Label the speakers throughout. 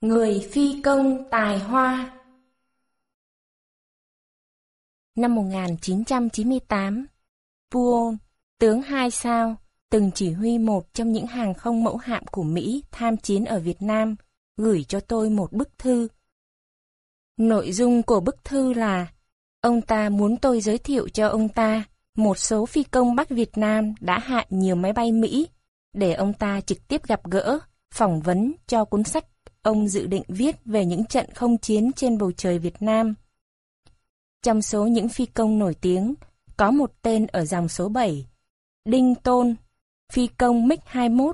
Speaker 1: Người phi công tài hoa Năm 1998, Puon, tướng hai sao, từng chỉ huy một trong những hàng không mẫu hạm của Mỹ tham chiến ở Việt Nam, gửi cho tôi một bức thư. Nội dung của bức thư là Ông ta muốn tôi giới thiệu cho ông ta một số phi công Bắc Việt Nam đã hạ nhiều máy bay Mỹ để ông ta trực tiếp gặp gỡ, phỏng vấn cho cuốn sách ông dự định viết về những trận không chiến trên bầu trời Việt Nam. Trong số những phi công nổi tiếng, có một tên ở dòng số 7, Đinh Tôn, phi công MiG-21,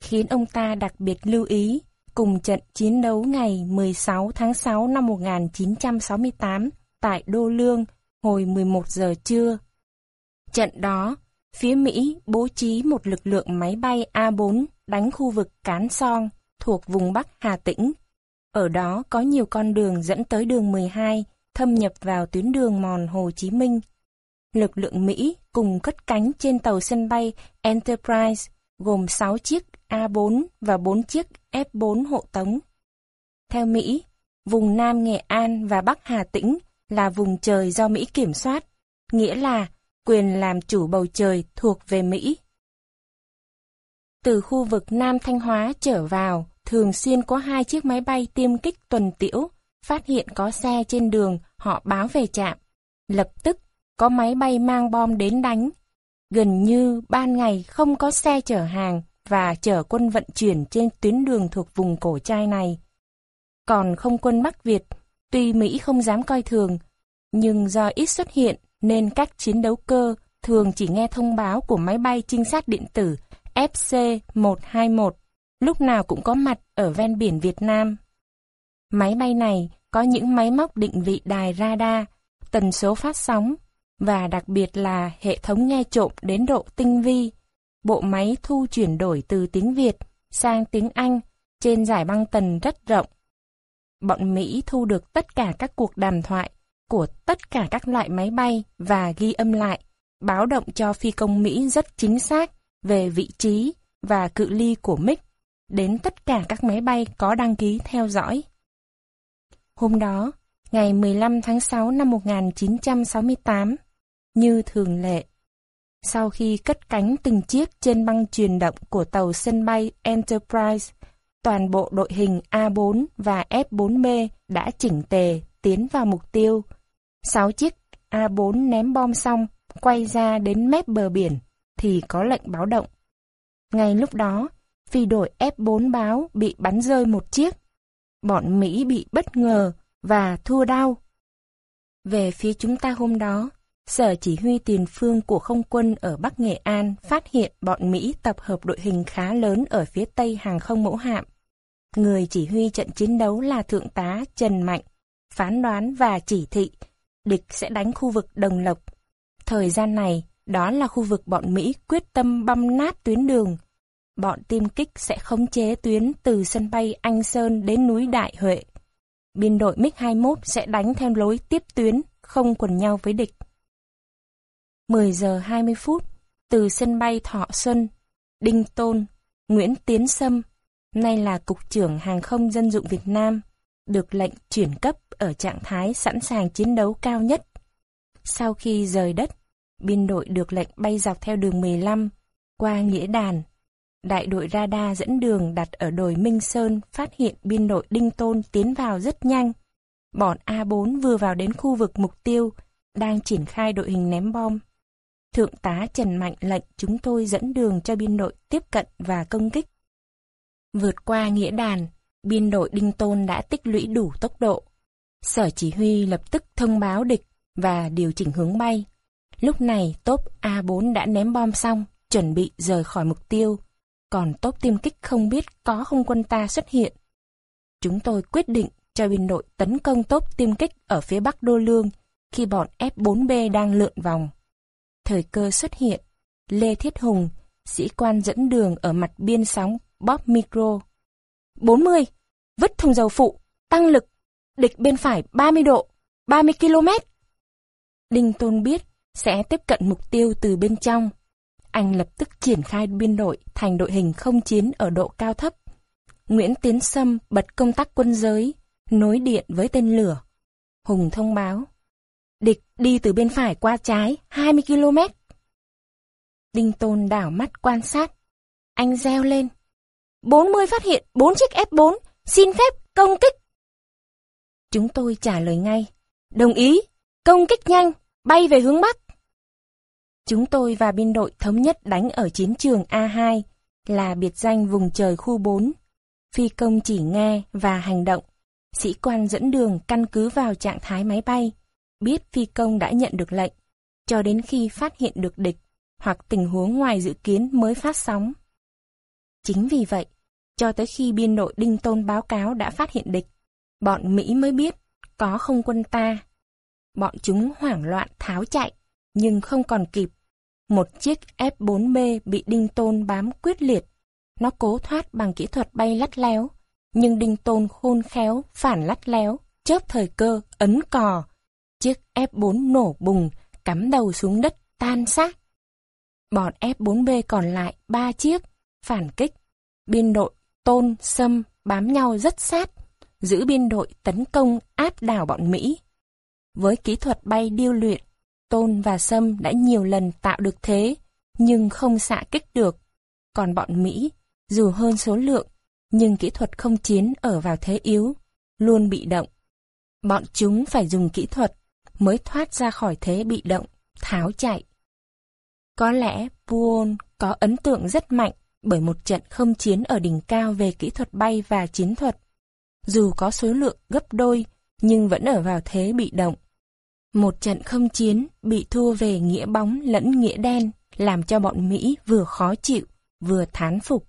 Speaker 1: khiến ông ta đặc biệt lưu ý cùng trận chiến đấu ngày 16 tháng 6 năm 1968 tại Đô Lương hồi 11 giờ trưa. Trận đó, phía Mỹ bố trí một lực lượng máy bay A4 đánh khu vực Cán Song thuộc vùng Bắc Hà Tĩnh. Ở đó có nhiều con đường dẫn tới đường 12 thâm nhập vào tuyến đường mòn Hồ Chí Minh. Lực lượng Mỹ cùng cất cánh trên tàu sân bay Enterprise gồm 6 chiếc A4 và 4 chiếc F4 hộ tống. Theo Mỹ, vùng Nam Nghệ An và Bắc Hà Tĩnh là vùng trời do Mỹ kiểm soát, nghĩa là quyền làm chủ bầu trời thuộc về Mỹ. Từ khu vực Nam Thanh Hóa trở vào, thường xuyên có hai chiếc máy bay tiêm kích tuần tiễu, phát hiện có xe trên đường, họ báo về trạm. Lập tức, có máy bay mang bom đến đánh. Gần như ban ngày không có xe chở hàng và chở quân vận chuyển trên tuyến đường thuộc vùng cổ trai này. Còn không quân Bắc Việt, tuy Mỹ không dám coi thường, nhưng do ít xuất hiện nên các chiến đấu cơ thường chỉ nghe thông báo của máy bay trinh sát điện tử FC-121 lúc nào cũng có mặt ở ven biển Việt Nam. Máy bay này có những máy móc định vị đài radar, tần số phát sóng và đặc biệt là hệ thống nghe trộm đến độ tinh vi. Bộ máy thu chuyển đổi từ tiếng Việt sang tiếng Anh trên giải băng tần rất rộng. Bọn Mỹ thu được tất cả các cuộc đàm thoại của tất cả các loại máy bay và ghi âm lại, báo động cho phi công Mỹ rất chính xác về vị trí và cự ly của MiG đến tất cả các máy bay có đăng ký theo dõi. Hôm đó, ngày 15 tháng 6 năm 1968, như thường lệ, sau khi cất cánh từng chiếc trên băng truyền động của tàu sân bay Enterprise, toàn bộ đội hình A4 và F4B đã chỉnh tề tiến vào mục tiêu. Sáu chiếc A4 ném bom xong, quay ra đến mép bờ biển, thì có lệnh báo động. Ngay lúc đó, phi đội F4 báo bị bắn rơi một chiếc. Bọn Mỹ bị bất ngờ và thua đau. Về phía chúng ta hôm đó, Sở Chỉ huy Tiền phương của không quân ở Bắc Nghệ An phát hiện bọn Mỹ tập hợp đội hình khá lớn ở phía tây hàng không mẫu hạm. Người chỉ huy trận chiến đấu là Thượng tá Trần Mạnh, phán đoán và chỉ thị, địch sẽ đánh khu vực Đồng Lộc. Thời gian này, đó là khu vực bọn Mỹ quyết tâm băm nát tuyến đường, bọn tiêm kích sẽ khống chế tuyến từ sân bay Anh Sơn đến núi Đại Huệ. Biên đội MiG-21 sẽ đánh theo lối tiếp tuyến, không quần nhau với địch. 10 giờ 20 phút, từ sân bay Thọ Xuân, Đinh Tôn, Nguyễn Tiến Sâm, nay là Cục trưởng Hàng không Dân dụng Việt Nam, được lệnh chuyển cấp ở trạng thái sẵn sàng chiến đấu cao nhất. Sau khi rời đất, biên đội được lệnh bay dọc theo đường 15, qua Nghĩa Đàn, Đại đội radar dẫn đường đặt ở đồi Minh Sơn phát hiện biên đội Đinh Tôn tiến vào rất nhanh. Bọn A4 vừa vào đến khu vực mục tiêu, đang triển khai đội hình ném bom. Thượng tá Trần Mạnh lệnh chúng tôi dẫn đường cho biên đội tiếp cận và công kích. Vượt qua nghĩa đàn, biên đội Đinh Tôn đã tích lũy đủ tốc độ. Sở chỉ huy lập tức thông báo địch và điều chỉnh hướng bay. Lúc này tốp A4 đã ném bom xong, chuẩn bị rời khỏi mục tiêu còn tốp tiêm kích không biết có không quân ta xuất hiện. Chúng tôi quyết định cho biên đội tấn công tốp tiêm kích ở phía bắc Đô Lương khi bọn F4B đang lượn vòng. Thời cơ xuất hiện, Lê Thiết Hùng, sĩ quan dẫn đường ở mặt biên sóng bóp micro. 40, vứt thùng dầu phụ, tăng lực, địch bên phải 30 độ, 30 km. Đinh Tôn biết sẽ tiếp cận mục tiêu từ bên trong anh lập tức triển khai biên đội thành đội hình không chiến ở độ cao thấp. Nguyễn Tiến Sâm bật công tắc quân giới, nối điện với tên lửa. Hùng thông báo. Địch đi từ bên phải qua trái 20 km. Đinh Tôn đảo mắt quan sát. Anh reo lên. 40 phát hiện 4 chiếc F4, xin phép công kích. Chúng tôi trả lời ngay. Đồng ý, công kích nhanh, bay về hướng Bắc. Chúng tôi và biên đội thống nhất đánh ở chiến trường A2, là biệt danh vùng trời khu 4. Phi công chỉ nghe và hành động. Sĩ quan dẫn đường căn cứ vào trạng thái máy bay, biết phi công đã nhận được lệnh, cho đến khi phát hiện được địch hoặc tình huống ngoài dự kiến mới phát sóng. Chính vì vậy, cho tới khi biên đội Đinh Tôn báo cáo đã phát hiện địch, bọn Mỹ mới biết có không quân ta. Bọn chúng hoảng loạn tháo chạy, nhưng không còn kịp. Một chiếc F-4B bị Đinh Tôn bám quyết liệt. Nó cố thoát bằng kỹ thuật bay lắt léo, nhưng Đinh Tôn khôn khéo, phản lắt léo, chớp thời cơ, ấn cò. Chiếc F-4 nổ bùng, cắm đầu xuống đất, tan xác. Bọn F-4B còn lại ba chiếc, phản kích. Biên đội Tôn, Sâm bám nhau rất sát, giữ biên đội tấn công áp đảo bọn Mỹ. Với kỹ thuật bay điêu luyện, Tôn và Sâm đã nhiều lần tạo được thế, nhưng không xạ kích được. Còn bọn Mỹ, dù hơn số lượng, nhưng kỹ thuật không chiến ở vào thế yếu, luôn bị động. Bọn chúng phải dùng kỹ thuật mới thoát ra khỏi thế bị động, tháo chạy. Có lẽ Buon có ấn tượng rất mạnh bởi một trận không chiến ở đỉnh cao về kỹ thuật bay và chiến thuật. Dù có số lượng gấp đôi, nhưng vẫn ở vào thế bị động. Một trận không chiến bị thua về nghĩa bóng lẫn nghĩa đen, làm cho bọn Mỹ vừa khó chịu, vừa thán phục.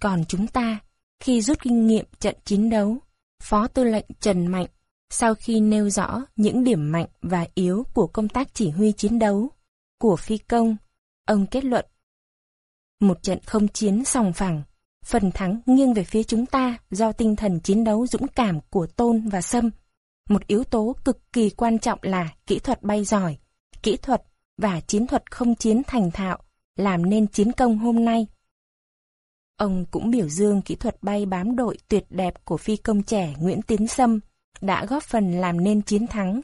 Speaker 1: Còn chúng ta, khi rút kinh nghiệm trận chiến đấu, Phó Tư lệnh Trần Mạnh, sau khi nêu rõ những điểm mạnh và yếu của công tác chỉ huy chiến đấu, của phi công, ông kết luận một trận không chiến sòng phẳng, phần thắng nghiêng về phía chúng ta do tinh thần chiến đấu dũng cảm của Tôn và Sâm. Một yếu tố cực kỳ quan trọng là kỹ thuật bay giỏi, kỹ thuật và chiến thuật không chiến thành thạo, làm nên chiến công hôm nay. Ông cũng biểu dương kỹ thuật bay bám đội tuyệt đẹp của phi công trẻ Nguyễn Tiến Sâm đã góp phần làm nên chiến thắng.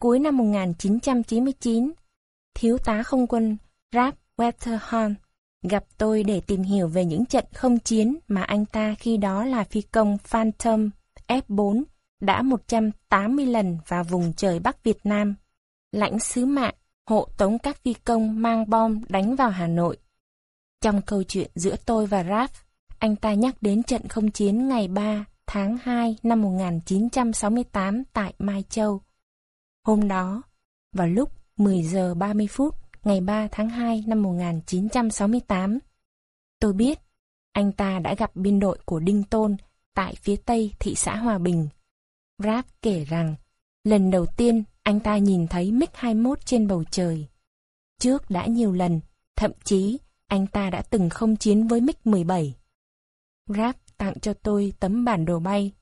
Speaker 1: Cuối năm 1999, Thiếu tá không quân Rap Wetterhorn gặp tôi để tìm hiểu về những trận không chiến mà anh ta khi đó là phi công Phantom F4 đã 180 lần vào vùng trời Bắc Việt Nam. Lãnh sứ mạng hộ tống các phi công mang bom đánh vào Hà Nội. Trong câu chuyện giữa tôi và Raph, anh ta nhắc đến trận không chiến ngày 3 tháng 2 năm 1968 tại Mai Châu. Hôm đó, vào lúc 10 giờ 30 phút, ngày 3 tháng 2 năm 1968. Tôi biết, anh ta đã gặp biên đội của Đinh Tôn tại phía tây thị xã Hòa Bình. Rap kể rằng, lần đầu tiên anh ta nhìn thấy MiG-21 trên bầu trời. Trước đã nhiều lần, thậm chí anh ta đã từng không chiến với MiG-17. Rap tặng cho tôi tấm bản đồ bay.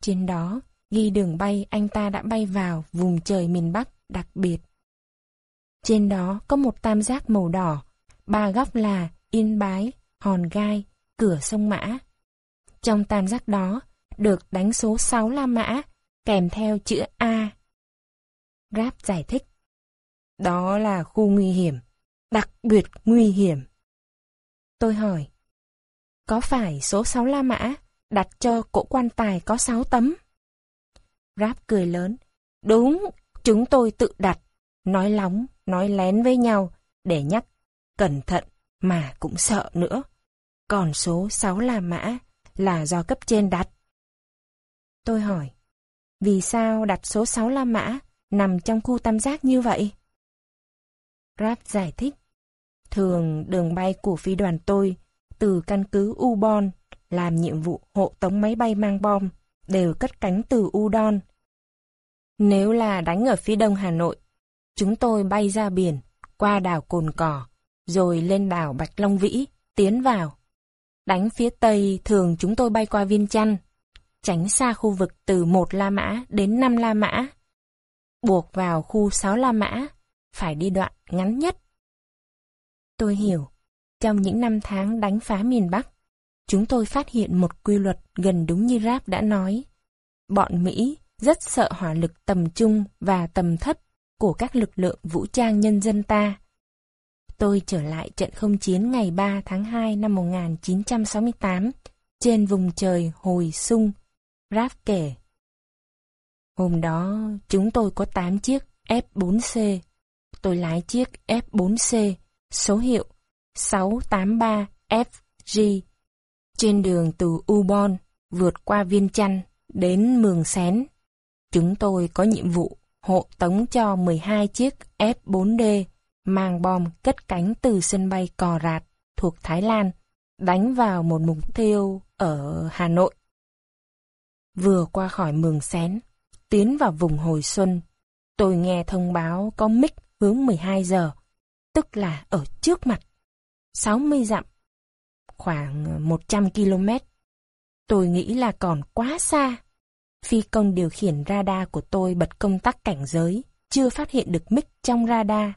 Speaker 1: Trên đó, ghi đường bay anh ta đã bay vào vùng trời miền Bắc đặc biệt. Trên đó có một tam giác màu đỏ, ba góc là Yên Bái, Hòn Gai, Cửa Sông Mã. Trong tam giác đó được đánh số 6 La Mã, kèm theo chữ A. grab giải thích. Đó là khu nguy hiểm, đặc biệt nguy hiểm. Tôi hỏi, có phải số 6 La Mã đặt cho cỗ quan tài có 6 tấm? grab cười lớn, đúng, chúng tôi tự đặt, nói lóng nói lén với nhau để nhắc cẩn thận mà cũng sợ nữa. Còn số 6 La Mã là do cấp trên đặt. Tôi hỏi, vì sao đặt số 6 La Mã nằm trong khu tam giác như vậy? Grab giải thích, thường đường bay của phi đoàn tôi từ căn cứ Ubon làm nhiệm vụ hộ tống máy bay mang bom đều cất cánh từ Udon. Nếu là đánh ở phía đông Hà Nội Chúng tôi bay ra biển, qua đảo Cồn Cỏ, rồi lên đảo Bạch Long Vĩ, tiến vào. Đánh phía Tây thường chúng tôi bay qua Viên Chăn, tránh xa khu vực từ 1 La Mã đến 5 La Mã. Buộc vào khu 6 La Mã, phải đi đoạn ngắn nhất. Tôi hiểu, trong những năm tháng đánh phá miền Bắc, chúng tôi phát hiện một quy luật gần đúng như Ráp đã nói. Bọn Mỹ rất sợ hỏa lực tầm trung và tầm thấp của các lực lượng vũ trang nhân dân ta. Tôi trở lại trận không chiến ngày 3 tháng 2 năm 1968 trên vùng trời Hồi Sung, Rap kể. Hôm đó, chúng tôi có 8 chiếc F4C. Tôi lái chiếc F4C, số hiệu 683FG. Trên đường từ Ubon, vượt qua Viên Chăn, đến Mường Xén. Chúng tôi có nhiệm vụ hộ tống cho 12 chiếc F4D mang bom cất cánh từ sân bay Cò Rạt thuộc Thái Lan, đánh vào một mục tiêu ở Hà Nội. Vừa qua khỏi Mường Xén, tiến vào vùng hồi xuân, tôi nghe thông báo có mic hướng 12 giờ, tức là ở trước mặt, 60 dặm, khoảng 100 km. Tôi nghĩ là còn quá xa. Phi công điều khiển radar của tôi bật công tắc cảnh giới, chưa phát hiện được mic trong radar.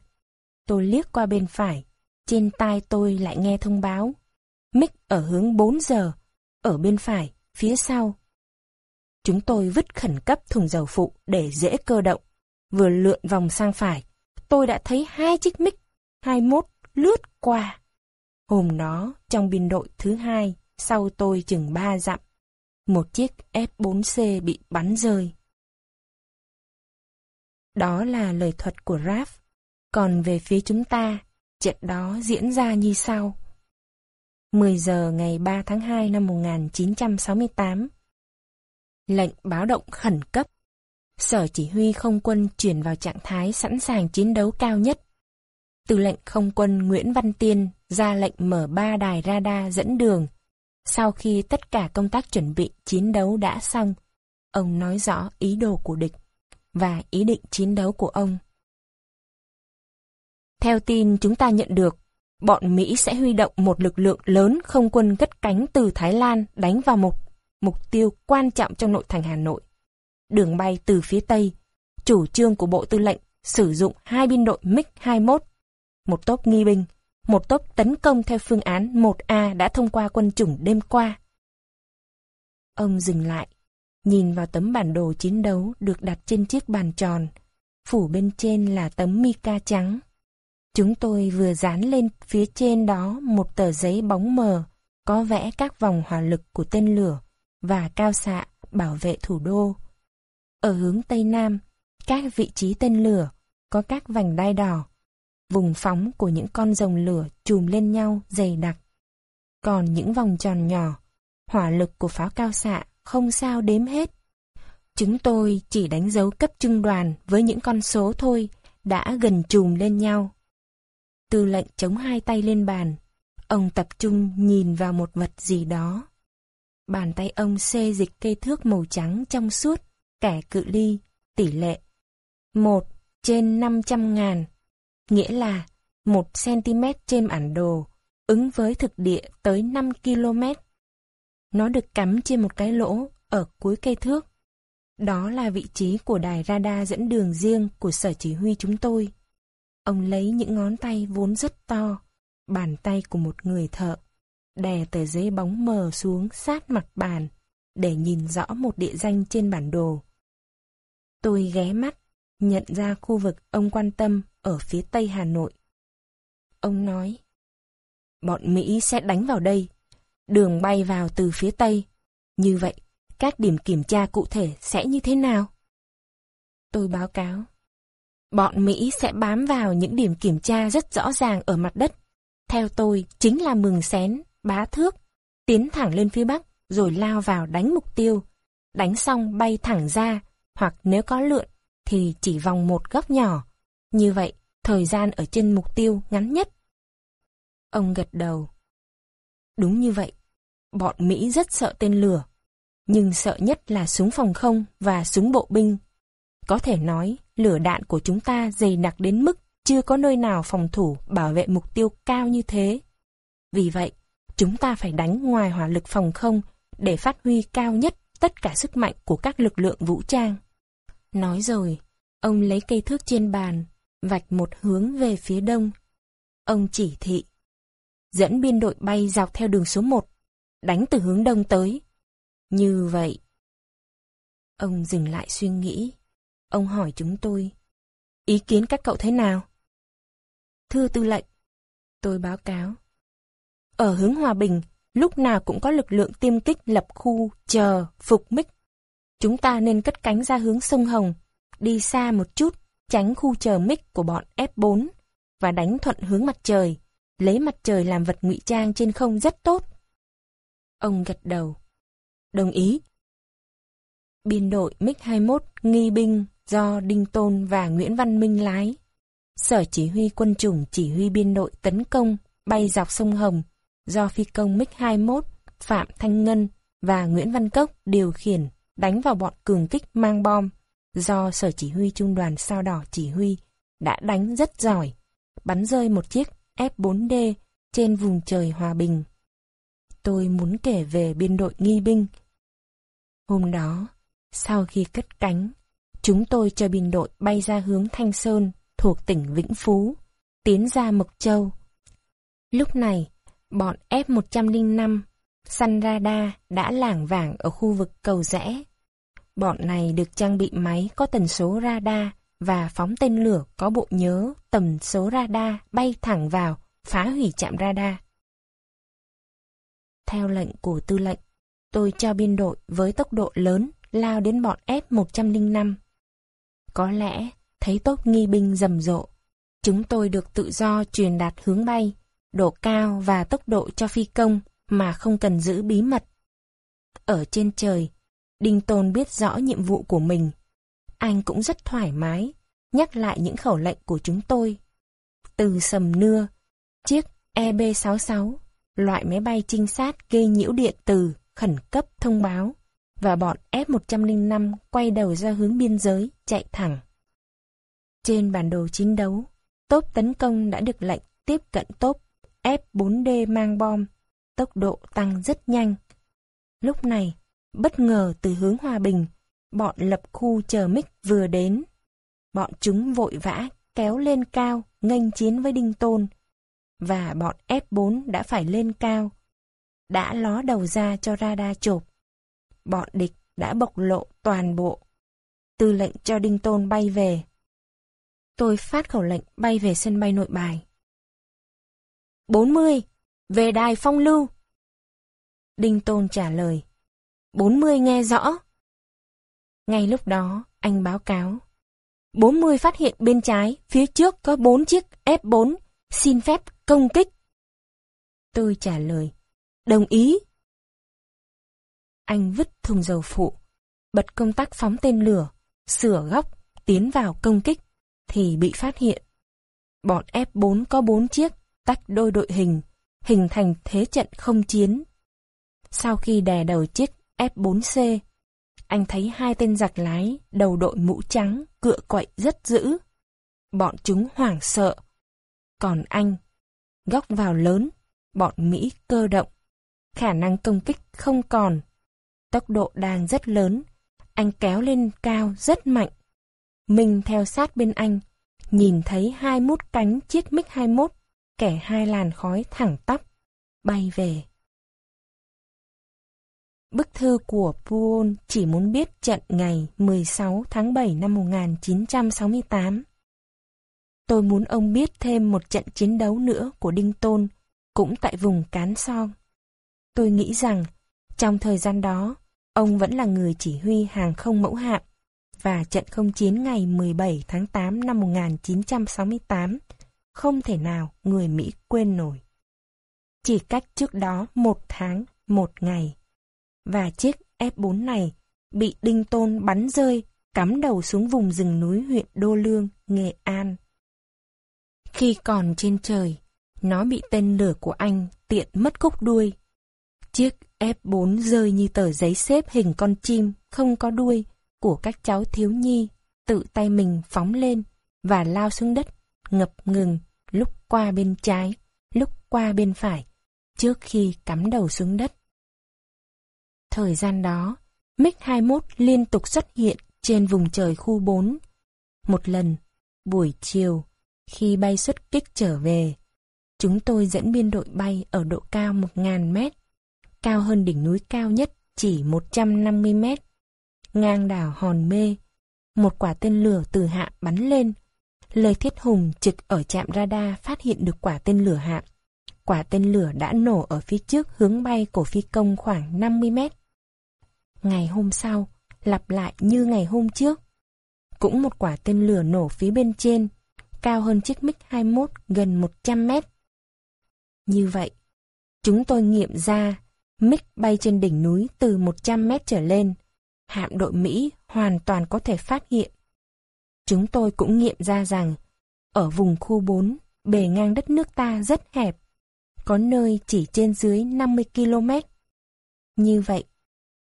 Speaker 1: Tôi liếc qua bên phải, trên tai tôi lại nghe thông báo. Mic ở hướng 4 giờ, ở bên phải, phía sau. Chúng tôi vứt khẩn cấp thùng dầu phụ để dễ cơ động. Vừa lượn vòng sang phải, tôi đã thấy hai chiếc mic 21 lướt qua. Hôm đó, trong biên đội thứ hai, sau tôi chừng ba dặm, một chiếc F4C bị bắn rơi. Đó là lời thuật của raf Còn về phía chúng ta, trận đó diễn ra như sau. 10 giờ ngày 3 tháng 2 năm 1968. Lệnh báo động khẩn cấp. Sở chỉ huy không quân chuyển vào trạng thái sẵn sàng chiến đấu cao nhất. Tư lệnh không quân Nguyễn Văn Tiên ra lệnh mở ba đài radar dẫn đường. Sau khi tất cả công tác chuẩn bị chiến đấu đã xong, ông nói rõ ý đồ của địch và ý định chiến đấu của ông. Theo tin chúng ta nhận được, bọn Mỹ sẽ huy động một lực lượng lớn không quân cất cánh từ Thái Lan đánh vào một mục tiêu quan trọng trong nội thành Hà Nội. Đường bay từ phía Tây, chủ trương của Bộ Tư lệnh sử dụng hai biên đội MiG-21, một tốp nghi binh, một tốp tấn công theo phương án 1A đã thông qua quân chủng đêm qua. Ông dừng lại, nhìn vào tấm bản đồ chiến đấu được đặt trên chiếc bàn tròn, phủ bên trên là tấm mica trắng. Chúng tôi vừa dán lên phía trên đó một tờ giấy bóng mờ, có vẽ các vòng hỏa lực của tên lửa và cao xạ bảo vệ thủ đô. Ở hướng Tây Nam, các vị trí tên lửa có các vành đai đỏ, vùng phóng của những con rồng lửa chùm lên nhau dày đặc. Còn những vòng tròn nhỏ, hỏa lực của pháo cao xạ không sao đếm hết. Chúng tôi chỉ đánh dấu cấp trung đoàn với những con số thôi, đã gần chùm lên nhau. Tư lệnh chống hai tay lên bàn. Ông tập trung nhìn vào một vật gì đó. Bàn tay ông xê dịch cây thước màu trắng trong suốt, kẻ cự ly, tỷ lệ. một trên 500 ngàn, nghĩa là 1 cm trên bản đồ, ứng với thực địa tới 5 km. Nó được cắm trên một cái lỗ ở cuối cây thước. Đó là vị trí của đài radar dẫn đường riêng của sở chỉ huy chúng tôi. Ông lấy những ngón tay vốn rất to, bàn tay của một người thợ, đè tờ giấy bóng mờ xuống sát mặt bàn, để nhìn rõ một địa danh trên bản đồ. Tôi ghé mắt, nhận ra khu vực ông quan tâm ở phía tây Hà Nội. Ông nói, bọn Mỹ sẽ đánh vào đây, đường bay vào từ phía tây. Như vậy, các điểm kiểm tra cụ thể sẽ như thế nào? Tôi báo cáo, Bọn Mỹ sẽ bám vào những điểm kiểm tra rất rõ ràng ở mặt đất. Theo tôi, chính là mừng xén, bá thước, tiến thẳng lên phía bắc, rồi lao vào đánh mục tiêu. Đánh xong bay thẳng ra, hoặc nếu có lượn, thì chỉ vòng một góc nhỏ. Như vậy, thời gian ở trên mục tiêu ngắn nhất. Ông gật đầu. Đúng như vậy, bọn Mỹ rất sợ tên lửa, nhưng sợ nhất là súng phòng không và súng bộ binh. Có thể nói, lửa đạn của chúng ta dày đặc đến mức chưa có nơi nào phòng thủ bảo vệ mục tiêu cao như thế. Vì vậy, chúng ta phải đánh ngoài hỏa lực phòng không để phát huy cao nhất tất cả sức mạnh của các lực lượng vũ trang. Nói rồi, ông lấy cây thước trên bàn, vạch một hướng về phía đông. Ông chỉ thị. Dẫn biên đội bay dọc theo đường số 1, đánh từ hướng đông tới. Như vậy. Ông dừng lại suy nghĩ. Ông hỏi chúng tôi. Ý kiến các cậu thế nào? Thưa tư lệnh. Tôi báo cáo. Ở hướng Hòa Bình, lúc nào cũng có lực lượng tiêm kích lập khu, chờ, phục mích. Chúng ta nên cất cánh ra hướng sông Hồng, đi xa một chút, tránh khu chờ mích của bọn F4 và đánh thuận hướng mặt trời, lấy mặt trời làm vật ngụy trang trên không rất tốt. Ông gật đầu. Đồng ý. Biên đội MiG-21 nghi binh do Đinh Tôn và Nguyễn Văn Minh lái. Sở chỉ huy quân chủng chỉ huy biên đội tấn công bay dọc sông Hồng do phi công MiG-21 Phạm Thanh Ngân và Nguyễn Văn Cốc điều khiển đánh vào bọn cường kích mang bom do Sở Chỉ huy Trung đoàn Sao Đỏ chỉ huy đã đánh rất giỏi, bắn rơi một chiếc F-4D trên vùng trời Hòa Bình. Tôi muốn kể về biên đội nghi binh. Hôm đó, sau khi cất cánh, chúng tôi cho biên đội bay ra hướng Thanh Sơn thuộc tỉnh Vĩnh Phú, tiến ra Mộc Châu. Lúc này, bọn F-105 Sanrada radar đã lảng vảng ở khu vực cầu rẽ. Bọn này được trang bị máy có tần số radar và phóng tên lửa có bộ nhớ tầm số radar bay thẳng vào, phá hủy trạm radar. Theo lệnh của tư lệnh, tôi cho biên đội với tốc độ lớn lao đến bọn F-105. Có lẽ, thấy tốt nghi binh rầm rộ, chúng tôi được tự do truyền đạt hướng bay, độ cao và tốc độ cho phi công mà không cần giữ bí mật. Ở trên trời, Đinh Tôn biết rõ nhiệm vụ của mình. Anh cũng rất thoải mái, nhắc lại những khẩu lệnh của chúng tôi. Từ sầm nưa, chiếc EB-66, loại máy bay trinh sát gây nhiễu điện từ, khẩn cấp thông báo, và bọn F-105 quay đầu ra hướng biên giới, chạy thẳng. Trên bản đồ chiến đấu, tốp tấn công đã được lệnh tiếp cận tốp F-4D mang bom, tốc độ tăng rất nhanh. Lúc này, bất ngờ từ hướng Hòa Bình, bọn lập khu chờ mic vừa đến. Bọn chúng vội vã kéo lên cao, nghênh chiến với Đinh Tôn. Và bọn F4 đã phải lên cao. Đã ló đầu ra cho radar chộp. Bọn địch đã bộc lộ toàn bộ. Tư lệnh cho Đinh Tôn bay về. Tôi phát khẩu lệnh bay về sân bay nội bài. 40. Về đài phong lưu. Đinh Tôn trả lời. 40 nghe rõ. Ngay lúc đó, anh báo cáo. 40 phát hiện bên trái, phía trước có 4 chiếc F4, xin phép công kích. Tôi trả lời. Đồng ý. Anh vứt thùng dầu phụ, bật công tắc phóng tên lửa, sửa góc, tiến vào công kích, thì bị phát hiện. Bọn F4 có 4 chiếc, tách đôi đội hình, hình thành thế trận không chiến. Sau khi đè đầu chiếc F4C, anh thấy hai tên giặc lái, đầu đội mũ trắng, cựa quậy rất dữ. Bọn chúng hoảng sợ. Còn anh, góc vào lớn, bọn Mỹ cơ động. Khả năng công kích không còn. Tốc độ đang rất lớn, anh kéo lên cao rất mạnh. Mình theo sát bên anh, nhìn thấy hai mút cánh chiếc MiG-21 kẻ hai làn khói thẳng tắp, bay về. Bức thư của Puon chỉ muốn biết trận ngày 16 tháng 7 năm 1968. Tôi muốn ông biết thêm một trận chiến đấu nữa của Đinh Tôn, cũng tại vùng Cán Song. Tôi nghĩ rằng, trong thời gian đó, ông vẫn là người chỉ huy hàng không mẫu hạm, và trận không chiến ngày 17 tháng 8 năm 1968 không thể nào người Mỹ quên nổi. Chỉ cách trước đó một tháng, một ngày. Và chiếc F4 này bị Đinh Tôn bắn rơi, cắm đầu xuống vùng rừng núi huyện Đô Lương, Nghệ An. Khi còn trên trời, nó bị tên lửa của anh tiện mất cúc đuôi. Chiếc F4 rơi như tờ giấy xếp hình con chim không có đuôi của các cháu thiếu nhi, tự tay mình phóng lên và lao xuống đất, ngập ngừng, lúc qua bên trái, lúc qua bên phải, trước khi cắm đầu xuống đất. Thời gian đó, MiG-21 liên tục xuất hiện trên vùng trời khu 4. Một lần, buổi chiều, khi bay xuất kích trở về, chúng tôi dẫn biên đội bay ở độ cao 1.000 mét. cao hơn đỉnh núi cao nhất chỉ 150 mét. Ngang đảo Hòn Mê, một quả tên lửa từ hạ bắn lên. Lê Thiết Hùng trực ở trạm radar phát hiện được quả tên lửa hạ. Quả tên lửa đã nổ ở phía trước hướng bay của phi công khoảng 50 mét. Ngày hôm sau, lặp lại như ngày hôm trước. Cũng một quả tên lửa nổ phía bên trên, cao hơn chiếc MiG-21 gần 100 mét. Như vậy, chúng tôi nghiệm ra MiG bay trên đỉnh núi từ 100 mét trở lên, hạm đội Mỹ hoàn toàn có thể phát hiện. Chúng tôi cũng nghiệm ra rằng, ở vùng khu 4, bề ngang đất nước ta rất hẹp, có nơi chỉ trên dưới 50 km. Như vậy,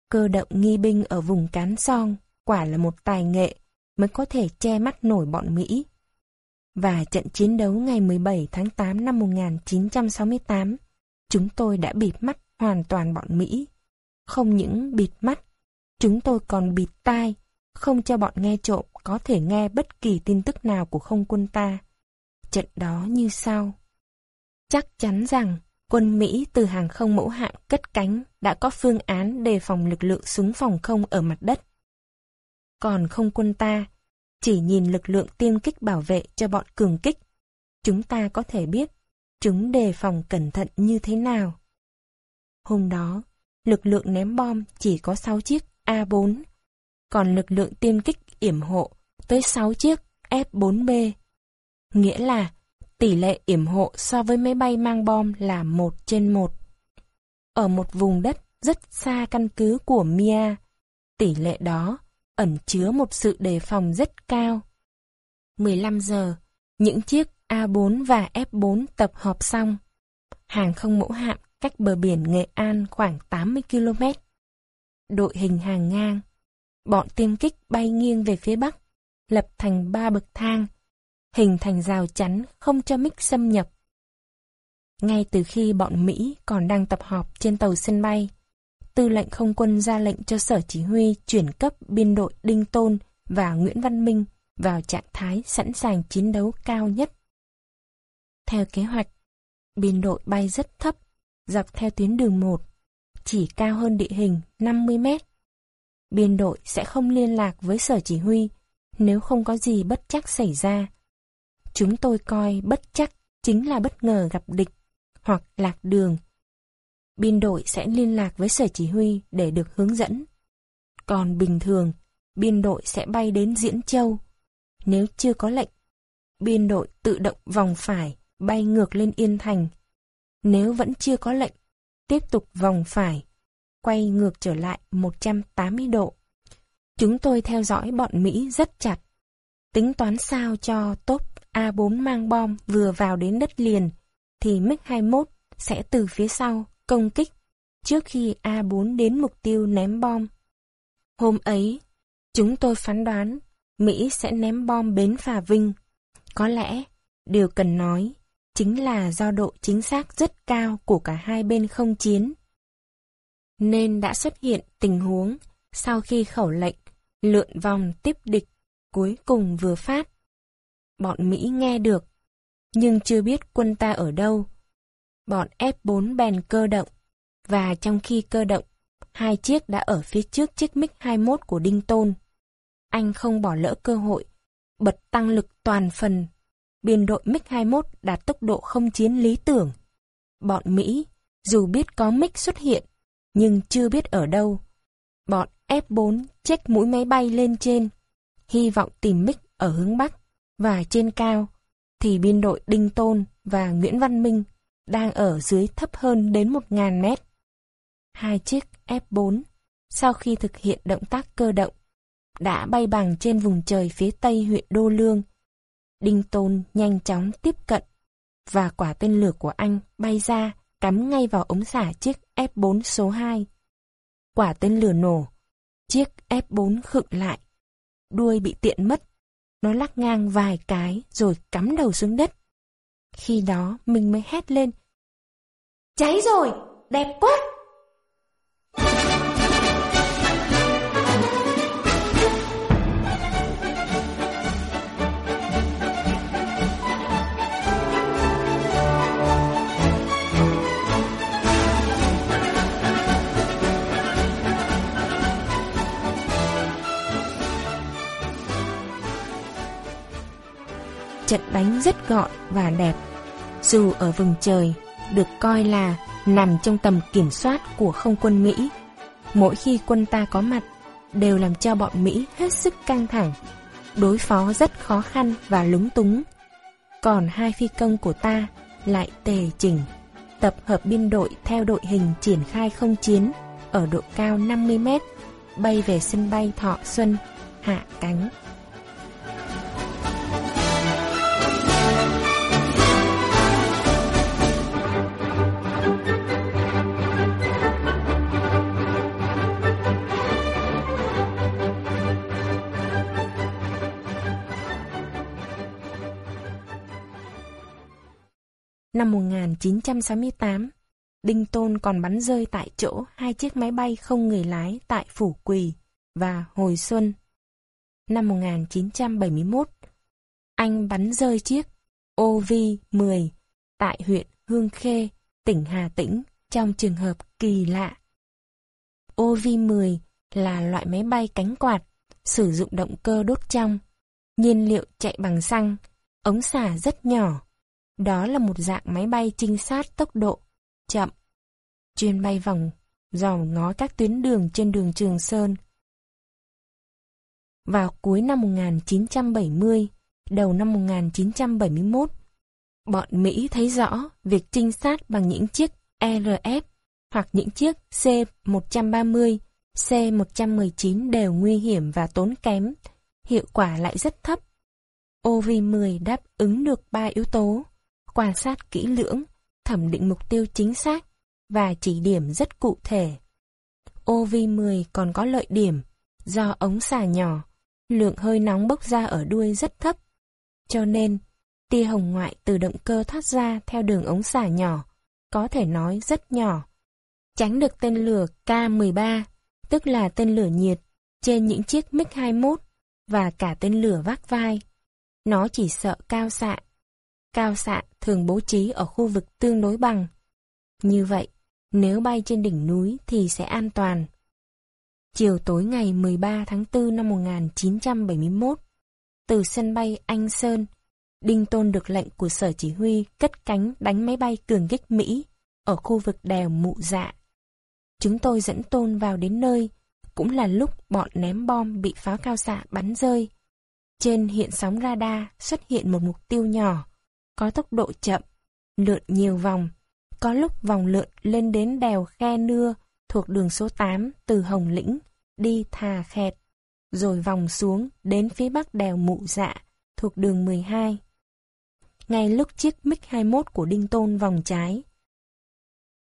Speaker 1: cơ động nghi binh ở vùng Cán Song quả là một tài nghệ mới có thể che mắt nổi bọn Mỹ. Và trận chiến đấu ngày 17 tháng 8 năm 1968, chúng tôi đã bịt mắt hoàn toàn bọn Mỹ. Không những bịt mắt, chúng tôi còn bịt tai, không cho bọn nghe trộm có thể nghe bất kỳ tin tức nào của không quân ta. Trận đó như sau. Chắc chắn rằng quân Mỹ từ hàng không mẫu hạm cất cánh đã có phương án đề phòng lực lượng súng phòng không ở mặt đất. Còn không quân ta, chỉ nhìn lực lượng tiêm kích bảo vệ cho bọn cường kích, chúng ta có thể biết chúng đề phòng cẩn thận như thế nào. Hôm đó, lực lượng ném bom chỉ có 6 chiếc A4, còn lực lượng tiêm kích yểm hộ tới 6 chiếc F4B. Nghĩa là tỷ lệ yểm hộ so với máy bay mang bom là 1 trên 1. Ở một vùng đất rất xa căn cứ của Mia, tỷ lệ đó ẩn chứa một sự đề phòng rất cao. 15 giờ, những chiếc A4 và F4 tập hợp xong. Hàng không mẫu hạm cách bờ biển Nghệ An khoảng 80 km. Đội hình hàng ngang. Bọn tiêm kích bay nghiêng về phía bắc, lập thành ba bậc thang, hình thành rào chắn không cho mix xâm nhập. Ngay từ khi bọn Mỹ còn đang tập họp trên tàu sân bay, tư lệnh không quân ra lệnh cho sở chỉ huy chuyển cấp biên đội Đinh Tôn và Nguyễn Văn Minh vào trạng thái sẵn sàng chiến đấu cao nhất. Theo kế hoạch, biên đội bay rất thấp, dọc theo tuyến đường 1, chỉ cao hơn địa hình 50 mét. Biên đội sẽ không liên lạc với sở chỉ huy nếu không có gì bất chắc xảy ra. Chúng tôi coi bất chắc chính là bất ngờ gặp địch hoặc lạc đường. Biên đội sẽ liên lạc với sở chỉ huy để được hướng dẫn. Còn bình thường, biên đội sẽ bay đến Diễn Châu. Nếu chưa có lệnh, biên đội tự động vòng phải, bay ngược lên Yên Thành. Nếu vẫn chưa có lệnh, tiếp tục vòng phải, quay ngược trở lại 180 độ. Chúng tôi theo dõi bọn Mỹ rất chặt. Tính toán sao cho Tốp A4 mang bom vừa vào đến đất liền, thì MiG-21 sẽ từ phía sau công kích trước khi A4 đến mục tiêu ném bom. Hôm ấy, chúng tôi phán đoán Mỹ sẽ ném bom bến Phà Vinh. Có lẽ, điều cần nói chính là do độ chính xác rất cao của cả hai bên không chiến. Nên đã xuất hiện tình huống sau khi khẩu lệnh lượn vòng tiếp địch cuối cùng vừa phát. Bọn Mỹ nghe được, nhưng chưa biết quân ta ở đâu. Bọn F4 bèn cơ động, và trong khi cơ động, hai chiếc đã ở phía trước chiếc MiG-21 của Đinh Tôn. Anh không bỏ lỡ cơ hội, bật tăng lực toàn phần biên đội MiG-21 đạt tốc độ không chiến lý tưởng. Bọn Mỹ, dù biết có MiG xuất hiện, nhưng chưa biết ở đâu. Bọn F-4 chích mũi máy bay lên trên, hy vọng tìm Mick ở hướng Bắc và trên cao, thì biên đội Đinh Tôn và Nguyễn Văn Minh đang ở dưới thấp hơn đến 1.000 mét. Hai chiếc F-4, sau khi thực hiện động tác cơ động, đã bay bằng trên vùng trời phía tây huyện Đô Lương, Đinh Tôn nhanh chóng tiếp cận, và quả tên lửa của anh bay ra, cắm ngay vào ống xả chiếc F4 số 2. Quả tên lửa nổ, chiếc F4 khựng lại, đuôi bị tiện mất, nó lắc ngang vài cái rồi cắm đầu xuống đất. Khi đó mình mới hét lên. Cháy rồi, đẹp quá! Trận đánh rất gọn và đẹp. Dù ở vùng trời, được coi là nằm trong tầm kiểm soát của không quân Mỹ. Mỗi khi quân ta có mặt, đều làm cho bọn Mỹ hết sức căng thẳng. Đối phó rất khó khăn và lúng túng. Còn hai phi công của ta lại tề chỉnh, tập hợp biên đội theo đội hình triển khai không chiến ở độ cao 50 mét, bay về sân bay Thọ Xuân, hạ cánh. Năm 1968, Đinh Tôn còn bắn rơi tại chỗ hai chiếc máy bay không người lái tại Phủ Quỳ và Hồi Xuân. Năm 1971, anh bắn rơi chiếc OV-10 tại huyện Hương Khê, tỉnh Hà Tĩnh trong trường hợp kỳ lạ. OV-10 là loại máy bay cánh quạt, sử dụng động cơ đốt trong, nhiên liệu chạy bằng xăng, ống xả rất nhỏ đó là một dạng máy bay trinh sát tốc độ chậm, chuyên bay vòng, dòm ngó các tuyến đường trên đường Trường Sơn. Vào cuối năm 1970, đầu năm 1971, bọn Mỹ thấy rõ việc trinh sát bằng những chiếc RF hoặc những chiếc C-130, C-119 đều nguy hiểm và tốn kém, hiệu quả lại rất thấp. OV-10 đáp ứng được ba yếu tố quan sát kỹ lưỡng, thẩm định mục tiêu chính xác và chỉ điểm rất cụ thể. OV10 còn có lợi điểm do ống xả nhỏ, lượng hơi nóng bốc ra ở đuôi rất thấp. Cho nên, tia hồng ngoại từ động cơ thoát ra theo đường ống xả nhỏ, có thể nói rất nhỏ. Tránh được tên lửa K-13, tức là tên lửa nhiệt, trên những chiếc MiG-21 và cả tên lửa vác vai. Nó chỉ sợ cao xạ cao xạ thường bố trí ở khu vực tương đối bằng. Như vậy, nếu bay trên đỉnh núi thì sẽ an toàn. Chiều tối ngày 13 tháng 4 năm 1971, từ sân bay Anh Sơn, Đinh Tôn được lệnh của sở chỉ huy cất cánh đánh máy bay cường kích Mỹ ở khu vực đèo Mụ Dạ. Chúng tôi dẫn Tôn vào đến nơi, cũng là lúc bọn ném bom bị pháo cao xạ bắn rơi. Trên hiện sóng radar xuất hiện một mục tiêu nhỏ, có tốc độ chậm, lượn nhiều vòng. Có lúc vòng lượn lên đến đèo Khe Nưa thuộc đường số 8 từ Hồng Lĩnh đi Thà Khẹt, rồi vòng xuống đến phía bắc đèo Mụ Dạ thuộc đường 12. Ngay lúc chiếc MiG-21 của Đinh Tôn vòng trái,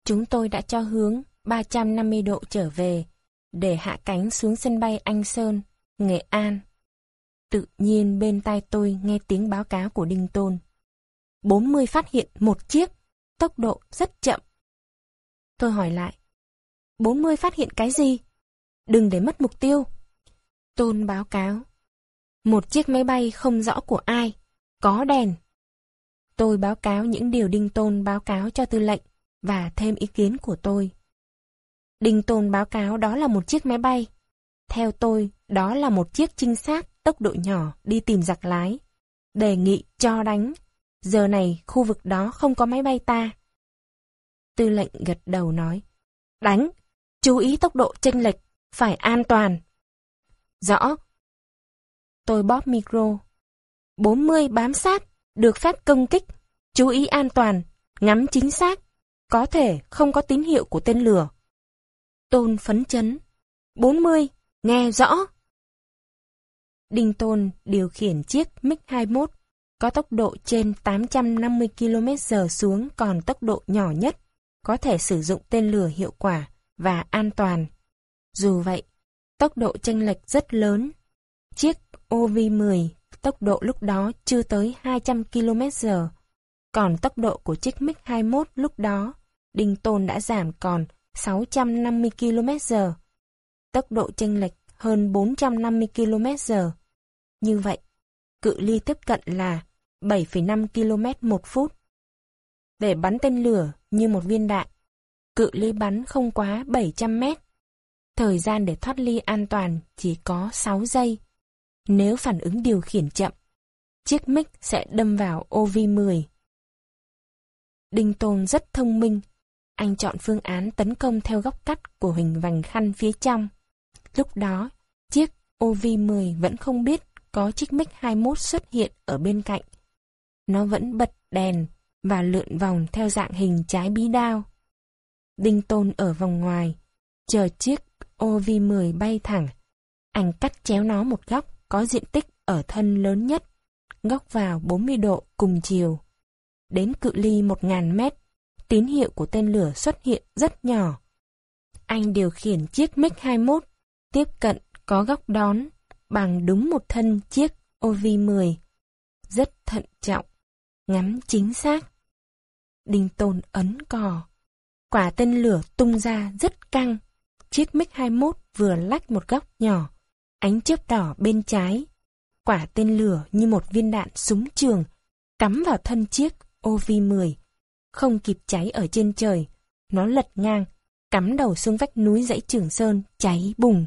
Speaker 1: chúng tôi đã cho hướng 350 độ trở về để hạ cánh xuống sân bay Anh Sơn, Nghệ An. Tự nhiên bên tai tôi nghe tiếng báo cáo của Đinh Tôn. 40 phát hiện một chiếc, tốc độ rất chậm. Tôi hỏi lại, 40 phát hiện cái gì? Đừng để mất mục tiêu. Tôn báo cáo, một chiếc máy bay không rõ của ai, có đèn. Tôi báo cáo những điều Đinh Tôn báo cáo cho tư lệnh và thêm ý kiến của tôi. Đinh Tôn báo cáo đó là một chiếc máy bay. Theo tôi, đó là một chiếc trinh sát tốc độ nhỏ đi tìm giặc lái. Đề nghị cho đánh Giờ này khu vực đó không có máy bay ta. Tư lệnh gật đầu nói. Đánh, chú ý tốc độ chênh lệch, phải an toàn. Rõ. Tôi bóp micro. 40 bám sát, được phép công kích, chú ý an toàn, ngắm chính xác, có thể không có tín hiệu của tên lửa. Tôn phấn chấn. 40, nghe rõ. Đinh Tôn điều khiển chiếc MiG-21 có tốc độ trên 850 km/h xuống còn tốc độ nhỏ nhất, có thể sử dụng tên lửa hiệu quả và an toàn. Dù vậy, tốc độ chênh lệch rất lớn. Chiếc OV-10 tốc độ lúc đó chưa tới 200 km/h, còn tốc độ của chiếc MiG-21 lúc đó, Đinh Tôn đã giảm còn 650 km/h. Tốc độ chênh lệch hơn 450 km/h. Như vậy, cự ly tiếp cận là 7,5 km một phút. Để bắn tên lửa như một viên đạn, cự ly bắn không quá 700 mét. Thời gian để thoát ly an toàn chỉ có 6 giây. Nếu phản ứng điều khiển chậm, chiếc mic sẽ đâm vào OV-10. Đinh Tôn rất thông minh. Anh chọn phương án tấn công theo góc cắt của hình vành khăn phía trong. Lúc đó, chiếc OV-10 vẫn không biết có chiếc mic 21 xuất hiện ở bên cạnh. Nó vẫn bật đèn và lượn vòng theo dạng hình trái bí đao. Đinh Tôn ở vòng ngoài, chờ chiếc OV-10 bay thẳng. Anh cắt chéo nó một góc có diện tích ở thân lớn nhất, góc vào 40 độ cùng chiều. Đến cự ly 1.000 mét, tín hiệu của tên lửa xuất hiện rất nhỏ. Anh điều khiển chiếc MiG-21, tiếp cận có góc đón, bằng đúng một thân chiếc OV-10. Rất thận trọng, ngắm chính xác. Đinh Tôn ấn cò. Quả tên lửa tung ra rất căng. Chiếc MiG-21 vừa lách một góc nhỏ, ánh chớp đỏ bên trái. Quả tên lửa như một viên đạn súng trường, cắm vào thân chiếc OV-10. Không kịp cháy ở trên trời, nó lật ngang, cắm đầu xuống vách núi dãy Trường Sơn, cháy bùng.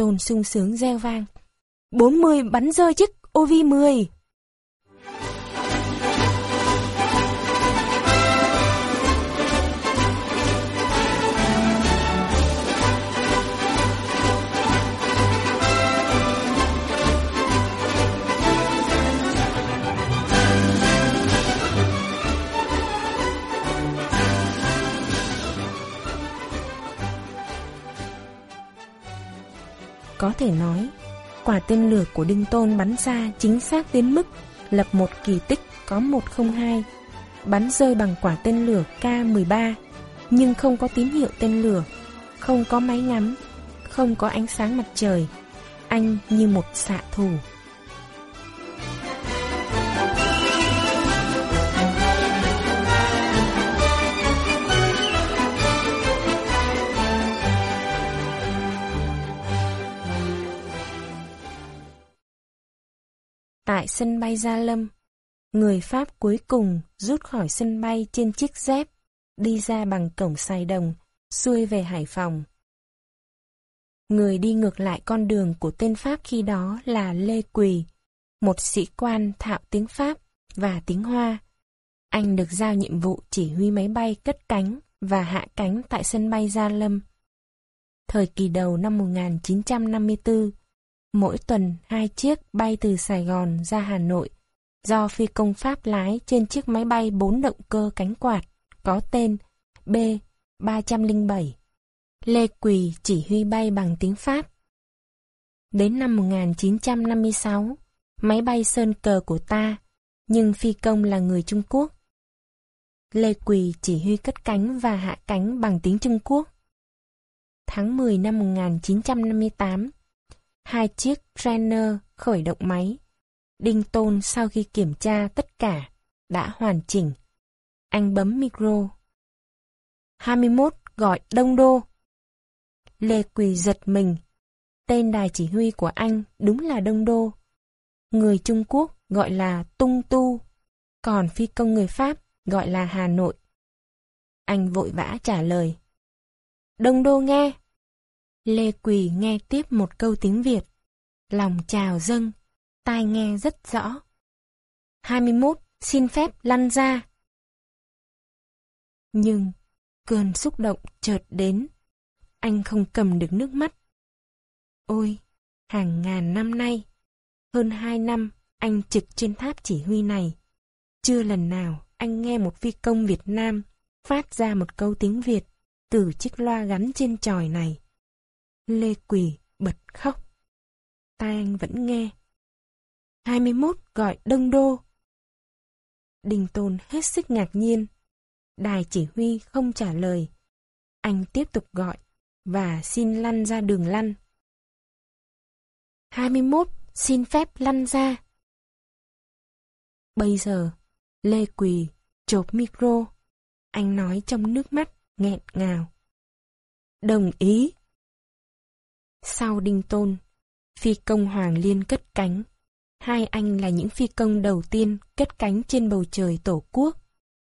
Speaker 1: Tôn sung sướng reo vang. 40 bắn rơi chiếc OV-10. Có thể nói, quả tên lửa của Đinh Tôn bắn ra chính xác đến mức lập một kỳ tích có 102, bắn rơi bằng quả tên lửa K-13, nhưng không có tín hiệu tên lửa, không có máy ngắm, không có ánh sáng mặt trời. Anh như một xạ thủ. Tại sân bay Gia Lâm, người Pháp cuối cùng rút khỏi sân bay trên chiếc dép, đi ra bằng cổng Sài Đồng, xuôi về Hải Phòng. Người đi ngược lại con đường của tên Pháp khi đó là Lê Quỳ, một sĩ quan thạo tiếng Pháp và tiếng Hoa. Anh được giao nhiệm vụ chỉ huy máy bay cất cánh và hạ cánh tại sân bay Gia Lâm. Thời kỳ đầu năm 1954, Mỗi tuần hai chiếc bay từ Sài Gòn ra Hà Nội do phi công Pháp lái trên chiếc máy bay bốn động cơ cánh quạt có tên B-307. Lê Quỳ chỉ huy bay bằng tiếng Pháp. Đến năm 1956, máy bay sơn cờ của ta, nhưng phi công là người Trung Quốc. Lê Quỳ chỉ huy cất cánh và hạ cánh bằng tiếng Trung Quốc. Tháng 10 năm 1958, hai chiếc trainer khởi động máy. Đinh Tôn sau khi kiểm tra tất cả, đã hoàn chỉnh. Anh bấm micro. 21 gọi Đông Đô. Lê Quỳ giật mình. Tên đài chỉ huy của anh đúng là Đông Đô. Người Trung Quốc gọi là Tung Tu, còn phi công người Pháp gọi là Hà Nội. Anh vội vã trả lời. Đông Đô nghe. Lê Quỳ nghe tiếp một câu tiếng Việt. Lòng trào dâng, tai nghe rất rõ. 21. Xin phép lăn ra. Nhưng, cơn xúc động chợt đến. Anh không cầm được nước mắt. Ôi, hàng ngàn năm nay, hơn hai năm anh trực trên tháp chỉ huy này. Chưa lần nào anh nghe một phi công Việt Nam phát ra một câu tiếng Việt từ chiếc loa gắn trên tròi này. Lê Quỳ bật khóc. Tai anh vẫn nghe. 21 gọi Đông Đô. Đình Tôn hết sức ngạc nhiên. Đài chỉ huy không trả lời. Anh tiếp tục gọi và xin lăn ra đường lăn. 21 xin phép lăn ra. Bây giờ, Lê Quỳ chộp micro. Anh nói trong nước mắt nghẹn ngào. Đồng ý. Sau Đinh Tôn, phi công Hoàng Liên cất cánh. Hai anh là những phi công đầu tiên cất cánh trên bầu trời tổ quốc,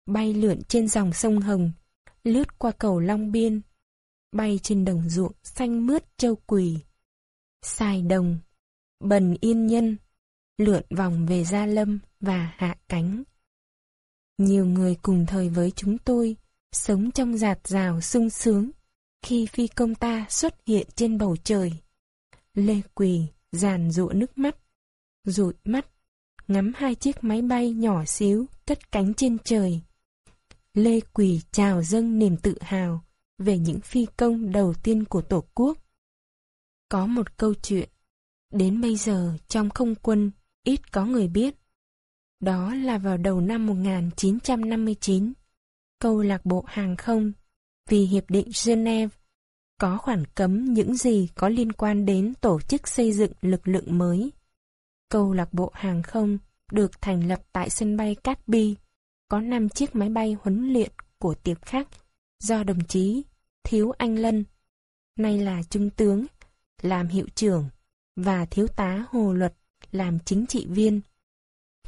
Speaker 1: bay lượn trên dòng sông Hồng, lướt qua cầu Long Biên, bay trên đồng ruộng xanh mướt châu quỳ. xài đồng, bần yên nhân, lượn vòng về Gia Lâm và hạ cánh. Nhiều người cùng thời với chúng tôi, sống trong giạt rào sung sướng, khi phi công ta xuất hiện trên bầu trời. Lê Quỳ giàn rụa nước mắt, rụi mắt, ngắm hai chiếc máy bay nhỏ xíu cất cánh trên trời. Lê Quỳ chào dâng niềm tự hào về những phi công đầu tiên của Tổ quốc. Có một câu chuyện, đến bây giờ trong không quân ít có người biết. Đó là vào đầu năm 1959, câu lạc bộ hàng không vì Hiệp định Geneva có khoản cấm những gì có liên quan đến tổ chức xây dựng lực lượng mới. Câu lạc bộ hàng không được thành lập tại sân bay Cát Bi, có 5 chiếc máy bay huấn luyện của tiệp khác do đồng chí Thiếu Anh Lân, nay là Trung tướng, làm hiệu trưởng, và Thiếu tá Hồ Luật làm chính trị viên.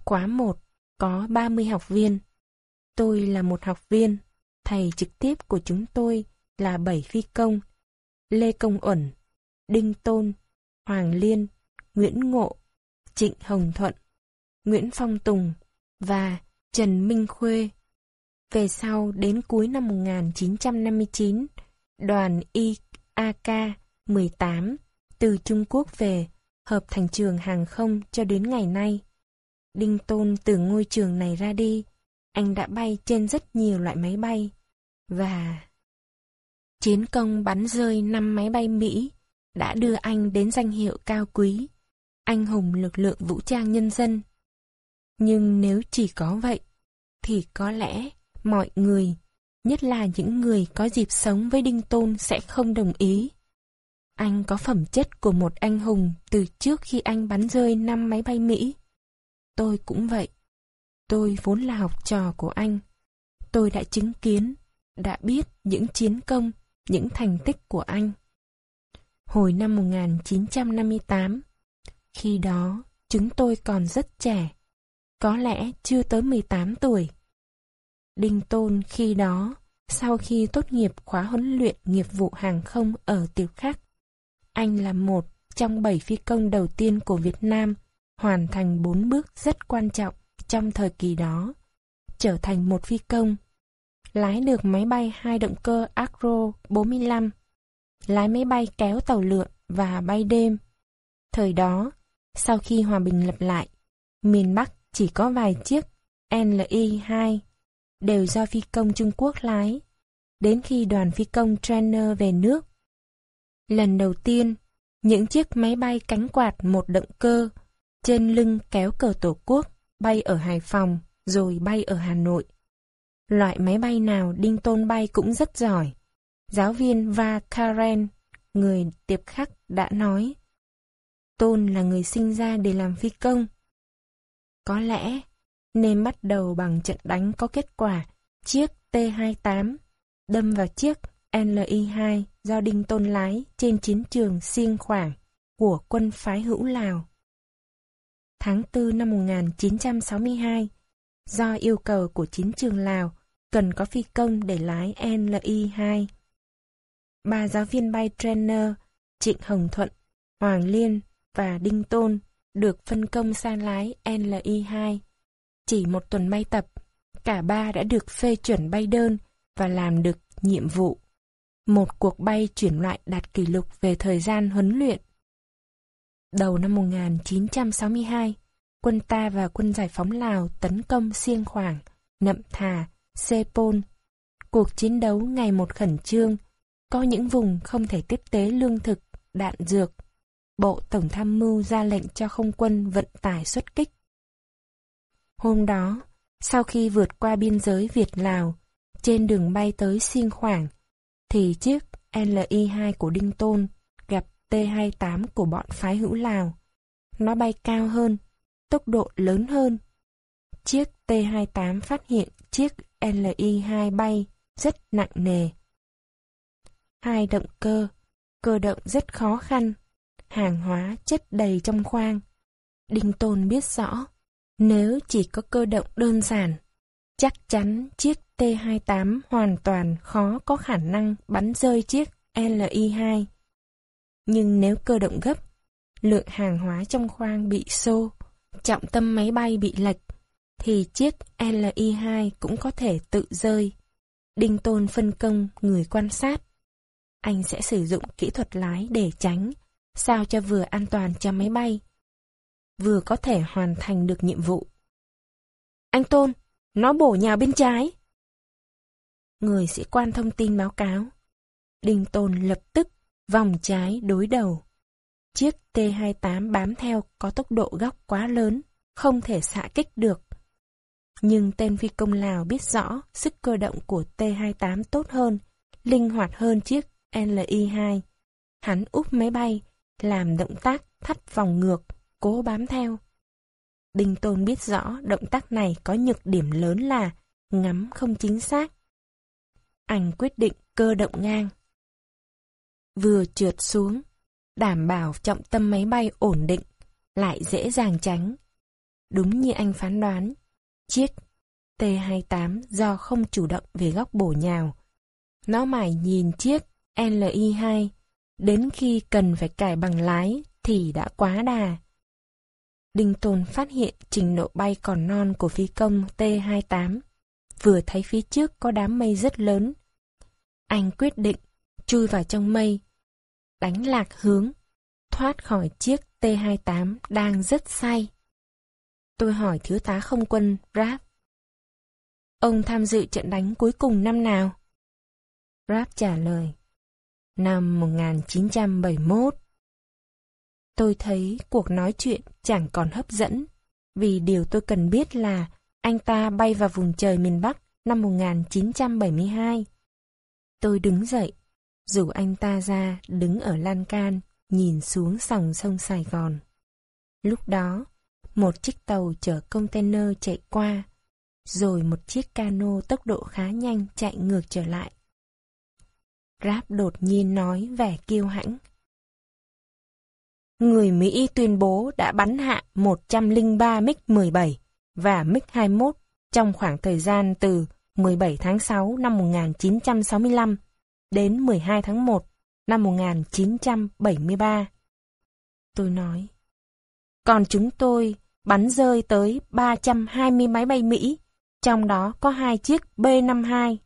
Speaker 1: Quá 1 có 30 học viên. Tôi là một học viên, thầy trực tiếp của chúng tôi là bảy phi công. Lê Công Uẩn, Đinh Tôn, Hoàng Liên, Nguyễn Ngộ, Trịnh Hồng Thuận, Nguyễn Phong Tùng và Trần Minh Khuê. Về sau, đến cuối năm 1959, đoàn IAK-18 từ Trung Quốc về, hợp thành trường hàng không cho đến ngày nay. Đinh Tôn từ ngôi trường này ra đi, anh đã bay trên rất nhiều loại máy bay. Và chiến công bắn rơi năm máy bay Mỹ đã đưa anh đến danh hiệu cao quý, anh hùng lực lượng vũ trang nhân dân. Nhưng nếu chỉ có vậy, thì có lẽ mọi người, nhất là những người có dịp sống với Đinh Tôn sẽ không đồng ý. Anh có phẩm chất của một anh hùng từ trước khi anh bắn rơi năm máy bay Mỹ. Tôi cũng vậy. Tôi vốn là học trò của anh. Tôi đã chứng kiến, đã biết những chiến công, những thành tích của anh. Hồi năm 1958, khi đó chúng tôi còn rất trẻ, có lẽ chưa tới 18 tuổi. Đinh Tôn khi đó, sau khi tốt nghiệp khóa huấn luyện nghiệp vụ hàng không ở tiểu khắc, anh là một trong bảy phi công đầu tiên của Việt Nam hoàn thành bốn bước rất quan trọng trong thời kỳ đó. Trở thành một phi công. Lái được máy bay hai động cơ Agro 45. Lái máy bay kéo tàu lượn và bay đêm. Thời đó, sau khi hòa bình lập lại, miền Bắc chỉ có vài chiếc NLI-2 đều do phi công Trung Quốc lái. Đến khi đoàn phi công trainer về nước, Lần đầu tiên, những chiếc máy bay cánh quạt một động cơ trên lưng kéo cờ tổ quốc bay ở Hải Phòng rồi bay ở Hà Nội. Loại máy bay nào Đinh Tôn bay cũng rất giỏi. Giáo viên Va Karen, người tiệp khắc đã nói Tôn là người sinh ra để làm phi công. Có lẽ nên bắt đầu bằng trận đánh có kết quả chiếc T-28 đâm vào chiếc LI-2 do Đinh Tôn lái trên chiến trường Siêng Khoảng của quân phái hữu Lào. Tháng 4 năm 1962, do yêu cầu của chiến trường Lào cần có phi công để lái NLI-2. Ba giáo viên bay trainer Trịnh Hồng Thuận, Hoàng Liên và Đinh Tôn được phân công sang lái NLI-2. Chỉ một tuần bay tập, cả ba đã được phê chuẩn bay đơn và làm được nhiệm vụ một cuộc bay chuyển loại đạt kỷ lục về thời gian huấn luyện. Đầu năm 1962, quân ta và quân giải phóng Lào tấn công Siêng Khoảng, Nậm Thà, Sepol. Cuộc chiến đấu ngày một khẩn trương, có những vùng không thể tiếp tế lương thực, đạn dược. Bộ Tổng tham mưu ra lệnh cho không quân vận tải xuất kích. Hôm đó, sau khi vượt qua biên giới Việt-Lào, trên đường bay tới Siêng Khoảng, thì chiếc LI-2 của Đinh Tôn gặp T-28 của bọn phái hữu Lào. Nó bay cao hơn, tốc độ lớn hơn. Chiếc T-28 phát hiện chiếc LI-2 bay rất nặng nề. Hai động cơ, cơ động rất khó khăn, hàng hóa chất đầy trong khoang. Đinh Tôn biết rõ, nếu chỉ có cơ động đơn giản, chắc chắn chiếc T-28 hoàn toàn khó có khả năng bắn rơi chiếc LI-2. Nhưng nếu cơ động gấp, lượng hàng hóa trong khoang bị xô, trọng tâm máy bay bị lệch, thì chiếc LI-2 cũng có thể tự rơi. Đinh Tôn phân công người quan sát. Anh sẽ sử dụng kỹ thuật lái để tránh, sao cho vừa an toàn cho máy bay, vừa có thể hoàn thành được nhiệm vụ. Anh Tôn, nó bổ nhào bên trái. Người sĩ quan thông tin báo cáo. Đinh Tôn lập tức vòng trái đối đầu. Chiếc T-28 bám theo có tốc độ góc quá lớn, không thể xạ kích được. Nhưng tên phi công Lào biết rõ sức cơ động của T-28 tốt hơn, linh hoạt hơn chiếc LI-2. Hắn úp máy bay, làm động tác thắt vòng ngược, cố bám theo. Đinh Tôn biết rõ động tác này có nhược điểm lớn là ngắm không chính xác. Anh quyết định cơ động ngang. Vừa trượt xuống, đảm bảo trọng tâm máy bay ổn định, lại dễ dàng tránh. Đúng như anh phán đoán, chiếc T-28 do không chủ động về góc bổ nhào. Nó mải nhìn chiếc LI-2, đến khi cần phải cải bằng lái thì đã quá đà. Đinh Tôn phát hiện trình độ bay còn non của phi công T-28, vừa thấy phía trước có đám mây rất lớn. Anh quyết định chui vào trong mây, đánh lạc hướng, thoát khỏi chiếc T-28 đang rất say. Tôi hỏi thiếu tá không quân Rap. Ông tham dự trận đánh cuối cùng năm nào? Rap trả lời. Năm 1971. Tôi thấy cuộc nói chuyện chẳng còn hấp dẫn, vì điều tôi cần biết là anh ta bay vào vùng trời miền Bắc năm 1972. Tôi đứng dậy, rủ anh ta ra đứng ở lan can, nhìn xuống dòng sông Sài Gòn. Lúc đó, một chiếc tàu chở container chạy qua, rồi một chiếc cano tốc độ khá nhanh chạy ngược trở lại. Ráp đột nhiên nói vẻ kiêu hãnh. Người Mỹ tuyên bố đã bắn hạ 103 MiG-17 và MiG-21 trong khoảng thời gian từ 17 tháng 6 năm 1965 đến 12 tháng 1 năm 1973. Tôi nói, còn chúng tôi bắn rơi tới 320 máy bay Mỹ, trong đó có hai chiếc B-52.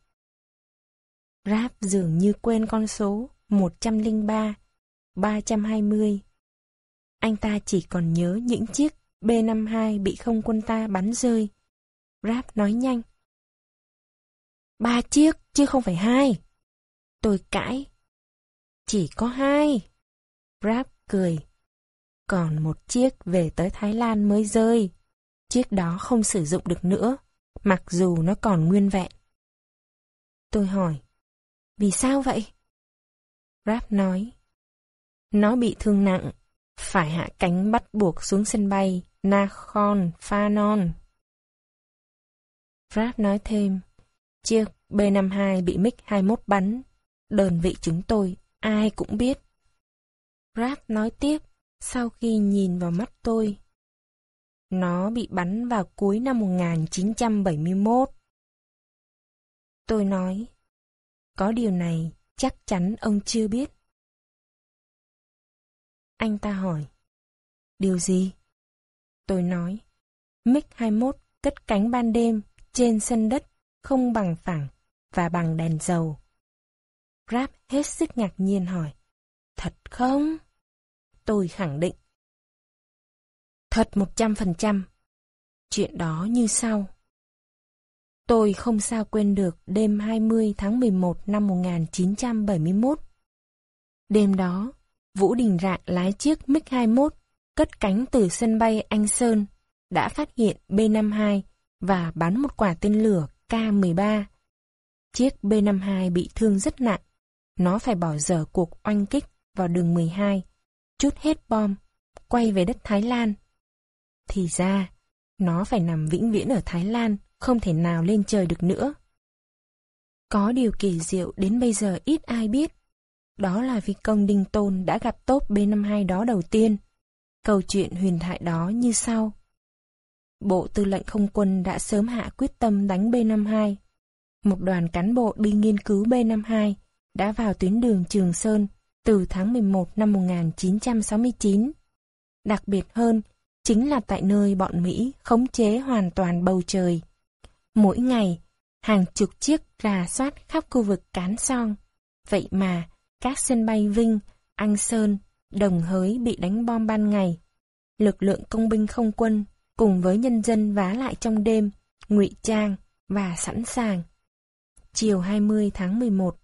Speaker 1: Ráp dường như quên con số 103, 320. Anh ta chỉ còn nhớ những chiếc B-52 bị không quân ta bắn rơi. Ráp nói nhanh. Ba chiếc, chứ không phải hai. Tôi cãi. Chỉ có hai. Rap cười. Còn một chiếc về tới Thái Lan mới rơi. Chiếc đó không sử dụng được nữa, mặc dù nó còn nguyên vẹn. Tôi hỏi, vì sao vậy? Rap nói, nó bị thương nặng, phải hạ cánh bắt buộc xuống sân bay Nakhon Phanon. Rap nói thêm, chiếc B-52 bị MiG-21 bắn, đơn vị chúng tôi ai cũng biết. Rat nói tiếp, sau khi nhìn vào mắt tôi. Nó bị bắn vào cuối năm 1971. Tôi nói, có điều này chắc chắn ông chưa biết. Anh ta hỏi, điều gì? Tôi nói, MiG-21 cất cánh ban đêm trên sân đất không bằng phẳng và bằng đèn dầu. Grab hết sức ngạc nhiên hỏi, thật không? Tôi khẳng định. Thật 100%. Chuyện đó như sau. Tôi không sao quên được đêm 20 tháng 11 năm 1971. Đêm đó, Vũ Đình Rạng lái chiếc MiG-21 cất cánh từ sân bay Anh Sơn, đã phát hiện B-52 và bắn một quả tên lửa K-13. Chiếc B-52 bị thương rất nặng, nó phải bỏ dở cuộc oanh kích vào đường 12 chút hết bom, quay về đất Thái Lan. Thì ra, nó phải nằm vĩnh viễn ở Thái Lan, không thể nào lên trời được nữa. Có điều kỳ diệu đến bây giờ ít ai biết. Đó là vì công Đinh Tôn đã gặp tốt B-52 đó đầu tiên. Câu chuyện huyền thoại đó như sau. Bộ Tư lệnh Không quân đã sớm hạ quyết tâm đánh B-52. Một đoàn cán bộ đi nghiên cứu B-52 đã vào tuyến đường Trường Sơn từ tháng 11 năm 1969. Đặc biệt hơn, chính là tại nơi bọn Mỹ khống chế hoàn toàn bầu trời. Mỗi ngày, hàng chục chiếc rà soát khắp khu vực Cán Song. Vậy mà, các sân bay Vinh, Anh Sơn, Đồng Hới bị đánh bom ban ngày. Lực lượng công binh không quân cùng với nhân dân vá lại trong đêm, ngụy trang và sẵn sàng. Chiều 20 tháng 11,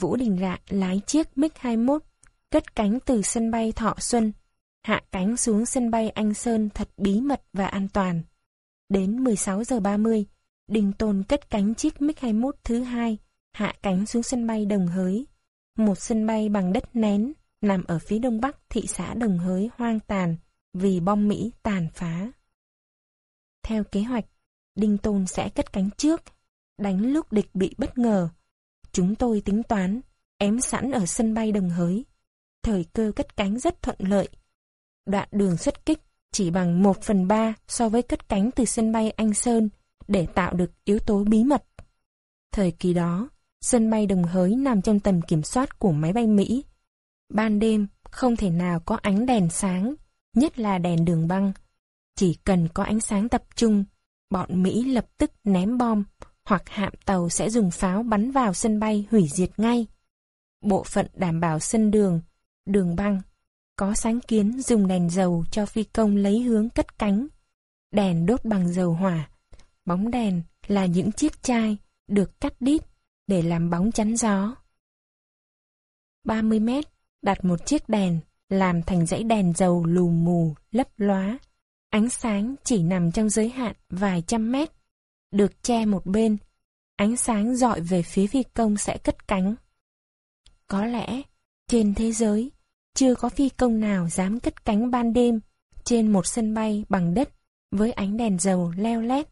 Speaker 1: Vũ Đình Rạ lái chiếc MiG-21 cất cánh từ sân bay Thọ Xuân, hạ cánh xuống sân bay Anh Sơn thật bí mật và an toàn. Đến 16 giờ 30, Đình Tôn cất cánh chiếc MiG-21 thứ hai, hạ cánh xuống sân bay Đồng Hới. Một sân bay bằng đất nén, nằm ở phía đông bắc thị xã Đồng Hới hoang tàn vì bom Mỹ tàn phá. Theo kế hoạch, Đinh Tôn sẽ cất cánh trước, đánh lúc địch bị bất ngờ. Chúng tôi tính toán, ém sẵn ở sân bay Đồng Hới. Thời cơ cất cánh rất thuận lợi. Đoạn đường xuất kích chỉ bằng 1 phần 3 so với cất cánh từ sân bay Anh Sơn để tạo được yếu tố bí mật. Thời kỳ đó, sân bay Đồng Hới nằm trong tầm kiểm soát của máy bay Mỹ. Ban đêm, không thể nào có ánh đèn sáng, nhất là đèn đường băng. Chỉ cần có ánh sáng tập trung, bọn Mỹ lập tức ném bom, hoặc hạm tàu sẽ dùng pháo bắn vào sân bay hủy diệt ngay. Bộ phận đảm bảo sân đường, đường băng, có sáng kiến dùng đèn dầu cho phi công lấy hướng cất cánh. Đèn đốt bằng dầu hỏa, bóng đèn là những chiếc chai được cắt đít để làm bóng chắn gió. 30 mét, đặt một chiếc đèn, làm thành dãy đèn dầu lù mù, lấp lóa. Ánh sáng chỉ nằm trong giới hạn vài trăm mét, được che một bên. Ánh sáng dọi về phía phi công sẽ cất cánh. Có lẽ, trên thế giới, chưa có phi công nào dám cất cánh ban đêm trên một sân bay bằng đất với ánh đèn dầu leo lét.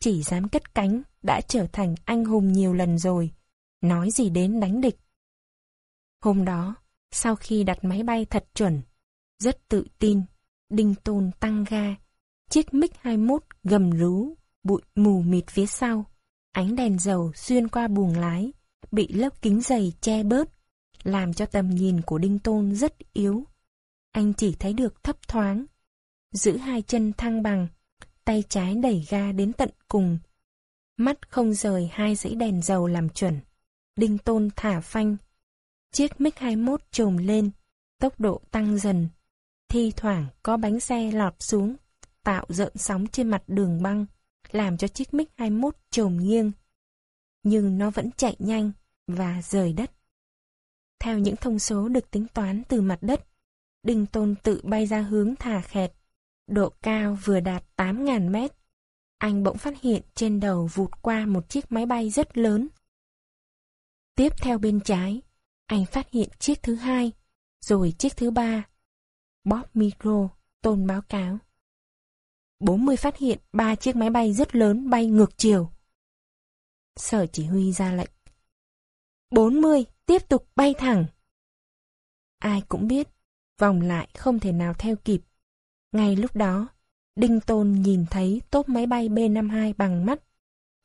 Speaker 1: Chỉ dám cất cánh đã trở thành anh hùng nhiều lần rồi, nói gì đến đánh địch. Hôm đó, sau khi đặt máy bay thật chuẩn, rất tự tin, Đinh Tôn tăng ga, chiếc MiG-21 gầm rú, bụi mù mịt phía sau, ánh đèn dầu xuyên qua buồng lái, bị lớp kính dày che bớt, làm cho tầm nhìn của Đinh Tôn rất yếu. Anh chỉ thấy được thấp thoáng, giữ hai chân thăng bằng, tay trái đẩy ga đến tận cùng. Mắt không rời hai dãy đèn dầu làm chuẩn. Đinh Tôn thả phanh, Chiếc MiG-21 trồm lên, tốc độ tăng dần. Thi thoảng có bánh xe lọt xuống, tạo rợn sóng trên mặt đường băng, làm cho chiếc MiG-21 trồm nghiêng. Nhưng nó vẫn chạy nhanh và rời đất. Theo những thông số được tính toán từ mặt đất, Đinh Tôn tự bay ra hướng thả khẹt. Độ cao vừa đạt 8.000 mét. Anh bỗng phát hiện trên đầu vụt qua một chiếc máy bay rất lớn. Tiếp theo bên trái, anh phát hiện chiếc thứ hai, rồi chiếc thứ ba. Bob micro, tôn báo cáo. 40 phát hiện ba chiếc máy bay rất lớn bay ngược chiều. Sở chỉ huy ra lệnh. 40, tiếp tục bay thẳng. Ai cũng biết, vòng lại không thể nào theo kịp. Ngay lúc đó, Đinh Tôn nhìn thấy tốp máy bay B-52 bằng mắt.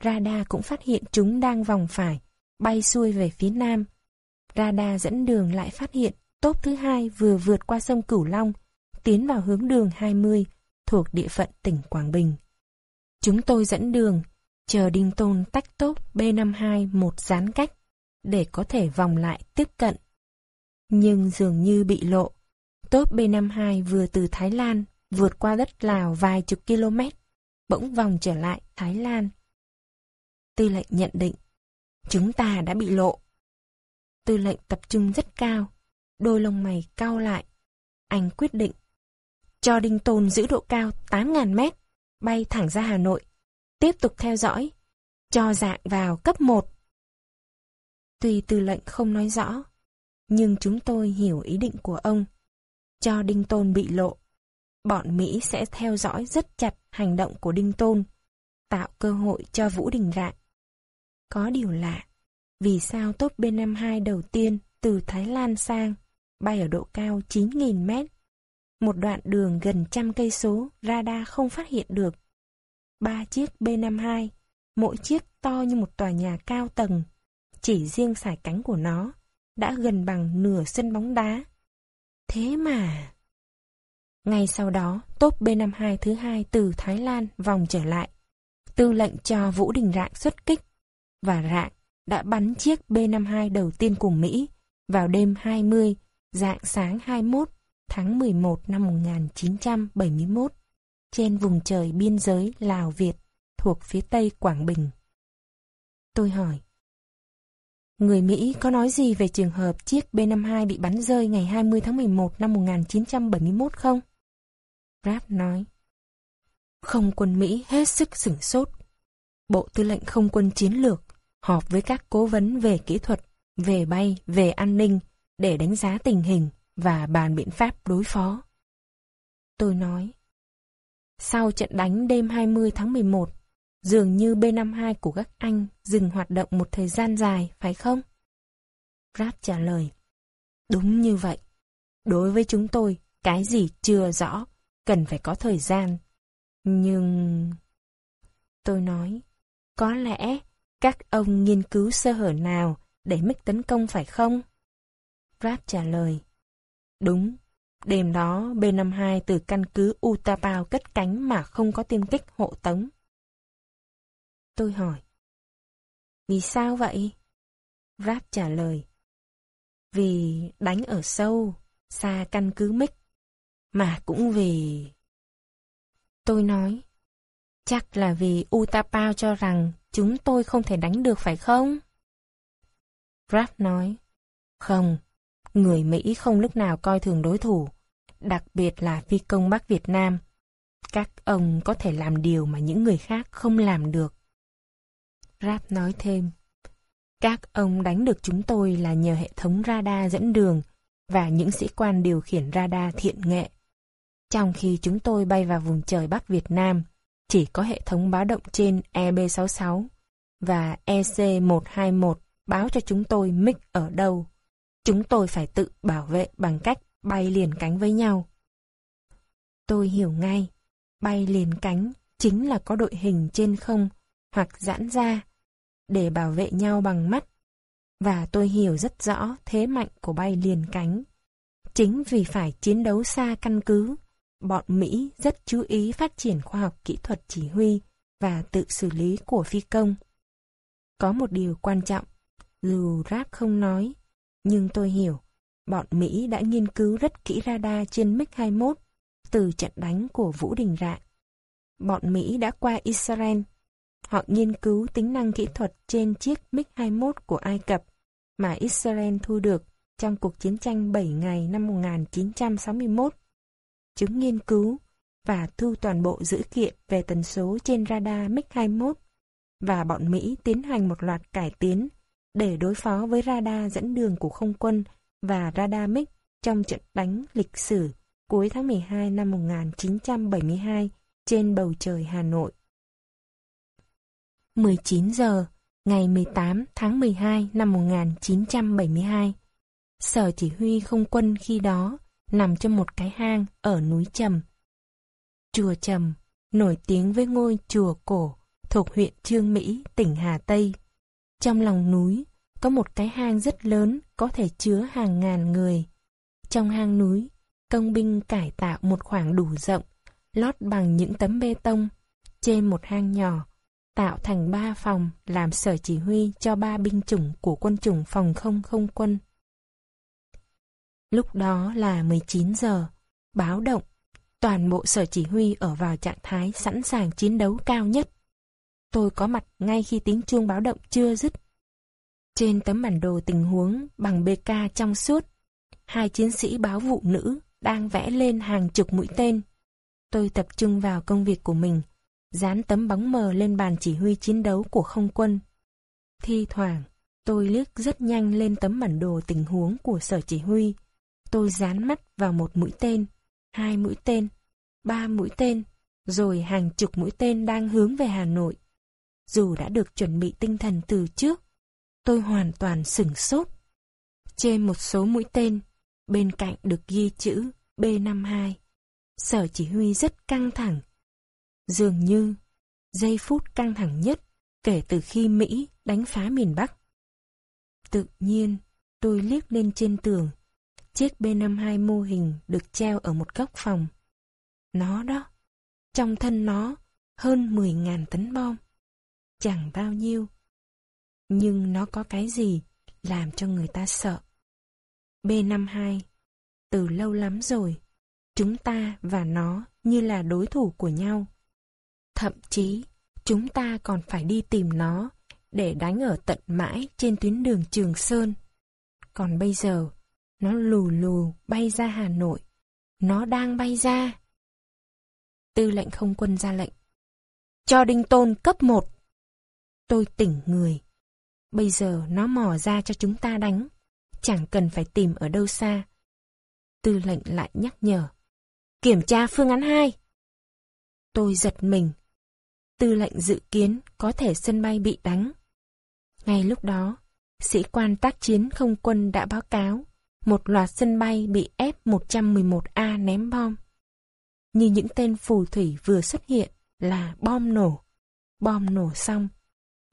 Speaker 1: Radar cũng phát hiện chúng đang vòng phải, bay xuôi về phía nam. Radar dẫn đường lại phát hiện tốp thứ hai vừa vượt qua sông Cửu Long, tiến vào hướng đường 20, thuộc địa phận tỉnh Quảng Bình. Chúng tôi dẫn đường, chờ Đinh Tôn tách tốt B52 một gián cách, để có thể vòng lại tiếp cận. Nhưng dường như bị lộ, tốt B52 vừa từ Thái Lan vượt qua đất Lào vài chục km, bỗng vòng trở lại Thái Lan. Tư lệnh nhận định, chúng ta đã bị lộ. Tư lệnh tập trung rất cao, đôi lông mày cao lại. Anh quyết định cho Đinh Tôn giữ độ cao 8.000 mét, bay thẳng ra Hà Nội, tiếp tục theo dõi, cho dạng vào cấp 1. Tuy tư lệnh không nói rõ, nhưng chúng tôi hiểu ý định của ông. Cho Đinh Tôn bị lộ, bọn Mỹ sẽ theo dõi rất chặt hành động của Đinh Tôn, tạo cơ hội cho Vũ Đình Rạng. Có điều lạ, vì sao tốt B-52 đầu tiên từ Thái Lan sang, bay ở độ cao 9.000 mét? Một đoạn đường gần trăm cây số, radar không phát hiện được. Ba chiếc B-52, mỗi chiếc to như một tòa nhà cao tầng. Chỉ riêng sải cánh của nó, đã gần bằng nửa sân bóng đá. Thế mà... Ngay sau đó, tốp B-52 thứ hai từ Thái Lan vòng trở lại. Tư lệnh cho Vũ Đình Rạng xuất kích. Và Rạng đã bắn chiếc B-52 đầu tiên của Mỹ vào đêm 20, dạng sáng 21 tháng 11 năm 1971 trên vùng trời biên giới Lào-Việt thuộc phía tây Quảng Bình. Tôi hỏi, Người Mỹ có nói gì về trường hợp chiếc B-52 bị bắn rơi ngày 20 tháng 11 năm 1971 không? Rapp nói, Không quân Mỹ hết sức sửng sốt. Bộ Tư lệnh Không quân Chiến lược họp với các cố vấn về kỹ thuật, về bay, về an ninh để đánh giá tình hình và bàn biện pháp đối phó. Tôi nói, sau trận đánh đêm 20 tháng 11, dường như B-52 của các anh dừng hoạt động một thời gian dài, phải không? Rap trả lời, đúng như vậy. Đối với chúng tôi, cái gì chưa rõ, cần phải có thời gian. Nhưng... Tôi nói, có lẽ các ông nghiên cứu sơ hở nào để mít tấn công phải không? Rap trả lời, đúng, đêm đó B-52 từ căn cứ Utapao cất cánh mà không có tiêm kích hộ tống. Tôi hỏi, vì sao vậy? Rap trả lời, vì đánh ở sâu, xa căn cứ MiG, mà cũng vì... Tôi nói, chắc là vì Utapao cho rằng chúng tôi không thể đánh được phải không? Rap nói, không, người Mỹ không lúc nào coi thường đối thủ, đặc biệt là phi công Bắc Việt Nam. Các ông có thể làm điều mà những người khác không làm được. Rap nói thêm, các ông đánh được chúng tôi là nhờ hệ thống radar dẫn đường và những sĩ quan điều khiển radar thiện nghệ. Trong khi chúng tôi bay vào vùng trời Bắc Việt Nam, chỉ có hệ thống báo động trên EB66 và EC121 báo cho chúng tôi MiG ở đâu. Chúng tôi phải tự bảo vệ bằng cách bay liền cánh với nhau. Tôi hiểu ngay, bay liền cánh chính là có đội hình trên không hoặc giãn ra để bảo vệ nhau bằng mắt. Và tôi hiểu rất rõ thế mạnh của bay liền cánh. Chính vì phải chiến đấu xa căn cứ, bọn Mỹ rất chú ý phát triển khoa học kỹ thuật chỉ huy và tự xử lý của phi công. Có một điều quan trọng, dù Rác không nói, nhưng tôi hiểu, bọn Mỹ đã nghiên cứu rất kỹ radar trên MiG-21 từ trận đánh của Vũ Đình Rạng. Bọn Mỹ đã qua Israel. Họ nghiên cứu tính năng kỹ thuật trên chiếc MiG-21 của Ai Cập mà Israel thu được trong cuộc chiến tranh 7 ngày năm 1961. Chúng nghiên cứu và thu toàn bộ dữ kiện về tần số trên radar MiG-21 và bọn Mỹ tiến hành một loạt cải tiến để đối phó với radar dẫn đường của không quân và radar MiG trong trận đánh lịch sử cuối tháng 12 năm 1972 trên bầu trời Hà Nội. 19 giờ, ngày 18 tháng 12 năm 1972. Sở chỉ huy không quân khi đó nằm trong một cái hang ở núi Trầm. Chùa Trầm, nổi tiếng với ngôi chùa cổ thuộc huyện Trương Mỹ, tỉnh Hà Tây. Trong lòng núi có một cái hang rất lớn có thể chứa hàng ngàn người. Trong hang núi, công binh cải tạo một khoảng đủ rộng, lót bằng những tấm bê tông, trên một hang nhỏ, tạo thành ba phòng làm sở chỉ huy cho ba binh chủng của quân chủng phòng không không quân. Lúc đó là 19 giờ, báo động, toàn bộ sở chỉ huy ở vào trạng thái sẵn sàng chiến đấu cao nhất. Tôi có mặt ngay khi tiếng chuông báo động chưa dứt. Trên tấm bản đồ tình huống bằng BK trong suốt, hai chiến sĩ báo vụ nữ đang vẽ lên hàng chục mũi tên. Tôi tập trung vào công việc của mình, dán tấm bóng mờ lên bàn chỉ huy chiến đấu của không quân. Thi thoảng, tôi liếc rất nhanh lên tấm bản đồ tình huống của sở chỉ huy. Tôi dán mắt vào một mũi tên, hai mũi tên, ba mũi tên, rồi hàng chục mũi tên đang hướng về Hà Nội. Dù đã được chuẩn bị tinh thần từ trước, tôi hoàn toàn sửng sốt. Trên một số mũi tên, bên cạnh được ghi chữ B52. Sở chỉ huy rất căng thẳng. Dường như, giây phút căng thẳng nhất kể từ khi Mỹ đánh phá miền Bắc. Tự nhiên, tôi liếc lên trên tường. Chiếc B52 mô hình được treo ở một góc phòng, Nó đó, trong thân nó hơn 10.000 tấn bom. Chẳng bao nhiêu. Nhưng nó có cái gì làm cho người ta sợ. B-52 Từ lâu lắm rồi, chúng ta và nó như là đối thủ của nhau. Thậm chí, chúng ta còn phải đi tìm nó để đánh ở tận mãi trên tuyến đường Trường Sơn. Còn bây giờ, nó lù lù bay ra Hà Nội. Nó đang bay ra. Tư lệnh không quân ra lệnh. Cho Đinh Tôn cấp 1. Tôi tỉnh người. Bây giờ nó mò ra cho chúng ta đánh. Chẳng cần phải tìm ở đâu xa. Tư lệnh lại nhắc nhở. Kiểm tra phương án 2. Tôi giật mình. Tư lệnh dự kiến có thể sân bay bị đánh. Ngay lúc đó, sĩ quan tác chiến không quân đã báo cáo một loạt sân bay bị F-111A ném bom. Như những tên phù thủy vừa xuất hiện là bom nổ. Bom nổ xong.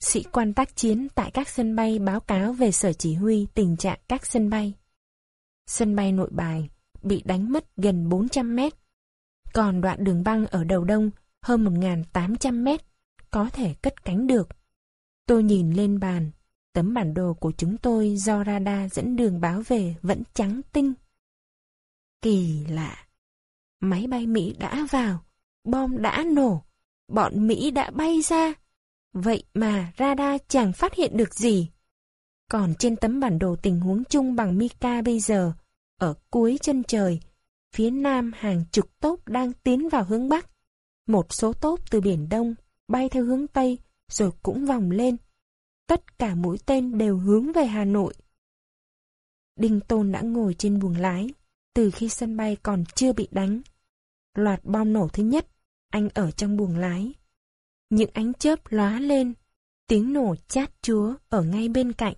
Speaker 1: Sĩ quan tác chiến tại các sân bay báo cáo về sở chỉ huy tình trạng các sân bay. Sân bay nội bài bị đánh mất gần 400 mét. Còn đoạn đường băng ở đầu đông hơn 1.800 mét có thể cất cánh được. Tôi nhìn lên bàn, tấm bản đồ của chúng tôi do radar dẫn đường báo về vẫn trắng tinh. Kỳ lạ! Máy bay Mỹ đã vào, bom đã nổ, bọn Mỹ đã bay ra. Vậy mà radar chẳng phát hiện được gì. Còn trên tấm bản đồ tình huống chung bằng Mica bây giờ, ở cuối chân trời, phía nam hàng chục tốp đang tiến vào hướng Bắc. Một số tốp từ Biển Đông bay theo hướng Tây, rồi cũng vòng lên. Tất cả mũi tên đều hướng về Hà Nội. Đinh Tôn đã ngồi trên buồng lái, từ khi sân bay còn chưa bị đánh. Loạt bom nổ thứ nhất, anh ở trong buồng lái. Những ánh chớp lóa lên, tiếng nổ chát chúa ở ngay bên cạnh.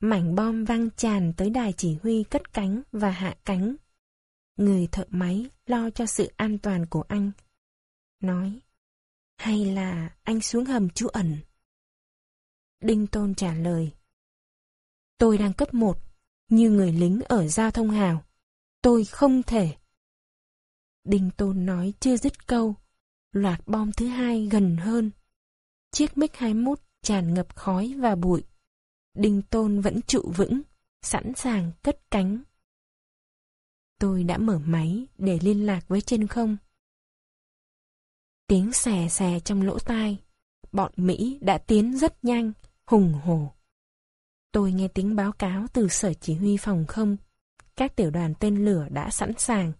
Speaker 1: Mảnh bom văng tràn tới đài chỉ huy cất cánh và hạ cánh. Người thợ máy lo cho sự an toàn của anh. Nói, hay là anh xuống hầm trú ẩn? Đinh Tôn trả lời. Tôi đang cấp một, như người lính ở giao thông hào. Tôi không thể. Đinh Tôn nói chưa dứt câu, loạt bom thứ hai gần hơn. Chiếc MiG-21 tràn ngập khói và bụi. Đinh Tôn vẫn trụ vững, sẵn sàng cất cánh. Tôi đã mở máy để liên lạc với trên không. Tiếng xè xè trong lỗ tai. Bọn Mỹ đã tiến rất nhanh, hùng hổ Tôi nghe tiếng báo cáo từ sở chỉ huy phòng không. Các tiểu đoàn tên lửa đã sẵn sàng.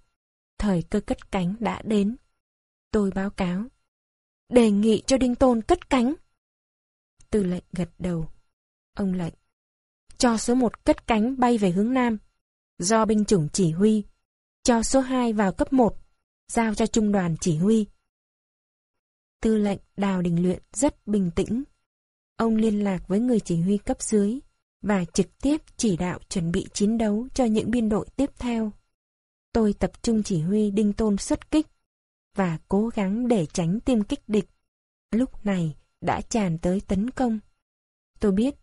Speaker 1: Thời cơ cất cánh đã đến. Tôi báo cáo. Đề nghị cho Đinh Tôn cất cánh. Tư lệnh gật đầu. Ông lệnh. Cho số 1 cất cánh bay về hướng Nam. Do binh chủng chỉ huy. Cho số 2 vào cấp 1. Giao cho trung đoàn chỉ huy. Tư lệnh Đào Đình Luyện rất bình tĩnh. Ông liên lạc với người chỉ huy cấp dưới và trực tiếp chỉ đạo chuẩn bị chiến đấu cho những biên đội tiếp theo. Tôi tập trung chỉ huy Đinh Tôn xuất kích và cố gắng để tránh tiêm kích địch. Lúc này đã tràn tới tấn công. Tôi biết,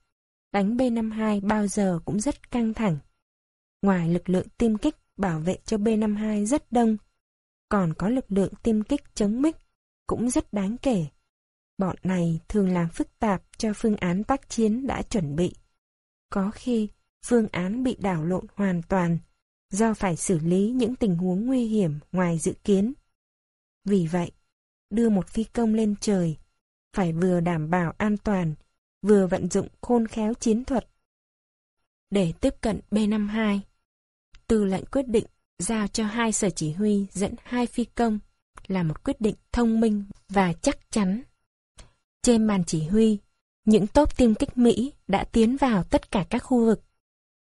Speaker 1: đánh B-52 bao giờ cũng rất căng thẳng. Ngoài lực lượng tiêm kích bảo vệ cho B-52 rất đông, còn có lực lượng tiêm kích chống mích cũng rất đáng kể. Bọn này thường làm phức tạp cho phương án tác chiến đã chuẩn bị. Có khi phương án bị đảo lộn hoàn toàn do phải xử lý những tình huống nguy hiểm ngoài dự kiến. Vì vậy, đưa một phi công lên trời phải vừa đảm bảo an toàn, vừa vận dụng khôn khéo chiến thuật. Để tiếp cận B-52, tư lệnh quyết định giao cho hai sở chỉ huy dẫn hai phi công là một quyết định thông minh và chắc chắn. Trên bàn chỉ huy, những tốp tiêm kích Mỹ đã tiến vào tất cả các khu vực.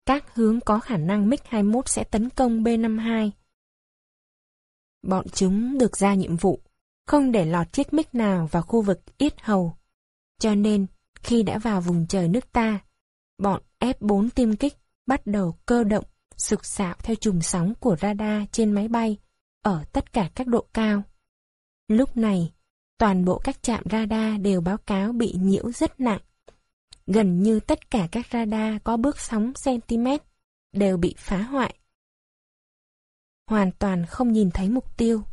Speaker 1: Các hướng có khả năng MiG-21 sẽ tấn công B-52. Bọn chúng được ra nhiệm vụ, không để lọt chiếc mic nào vào khu vực ít Hầu. Cho nên, khi đã vào vùng trời nước ta, bọn F-4 tiêm kích bắt đầu cơ động, sực sạo theo chùm sóng của radar trên máy bay ở tất cả các độ cao. Lúc này, toàn bộ các trạm radar đều báo cáo bị nhiễu rất nặng. Gần như tất cả các radar có bước sóng cm đều bị phá hoại. Hoàn toàn không nhìn thấy mục tiêu.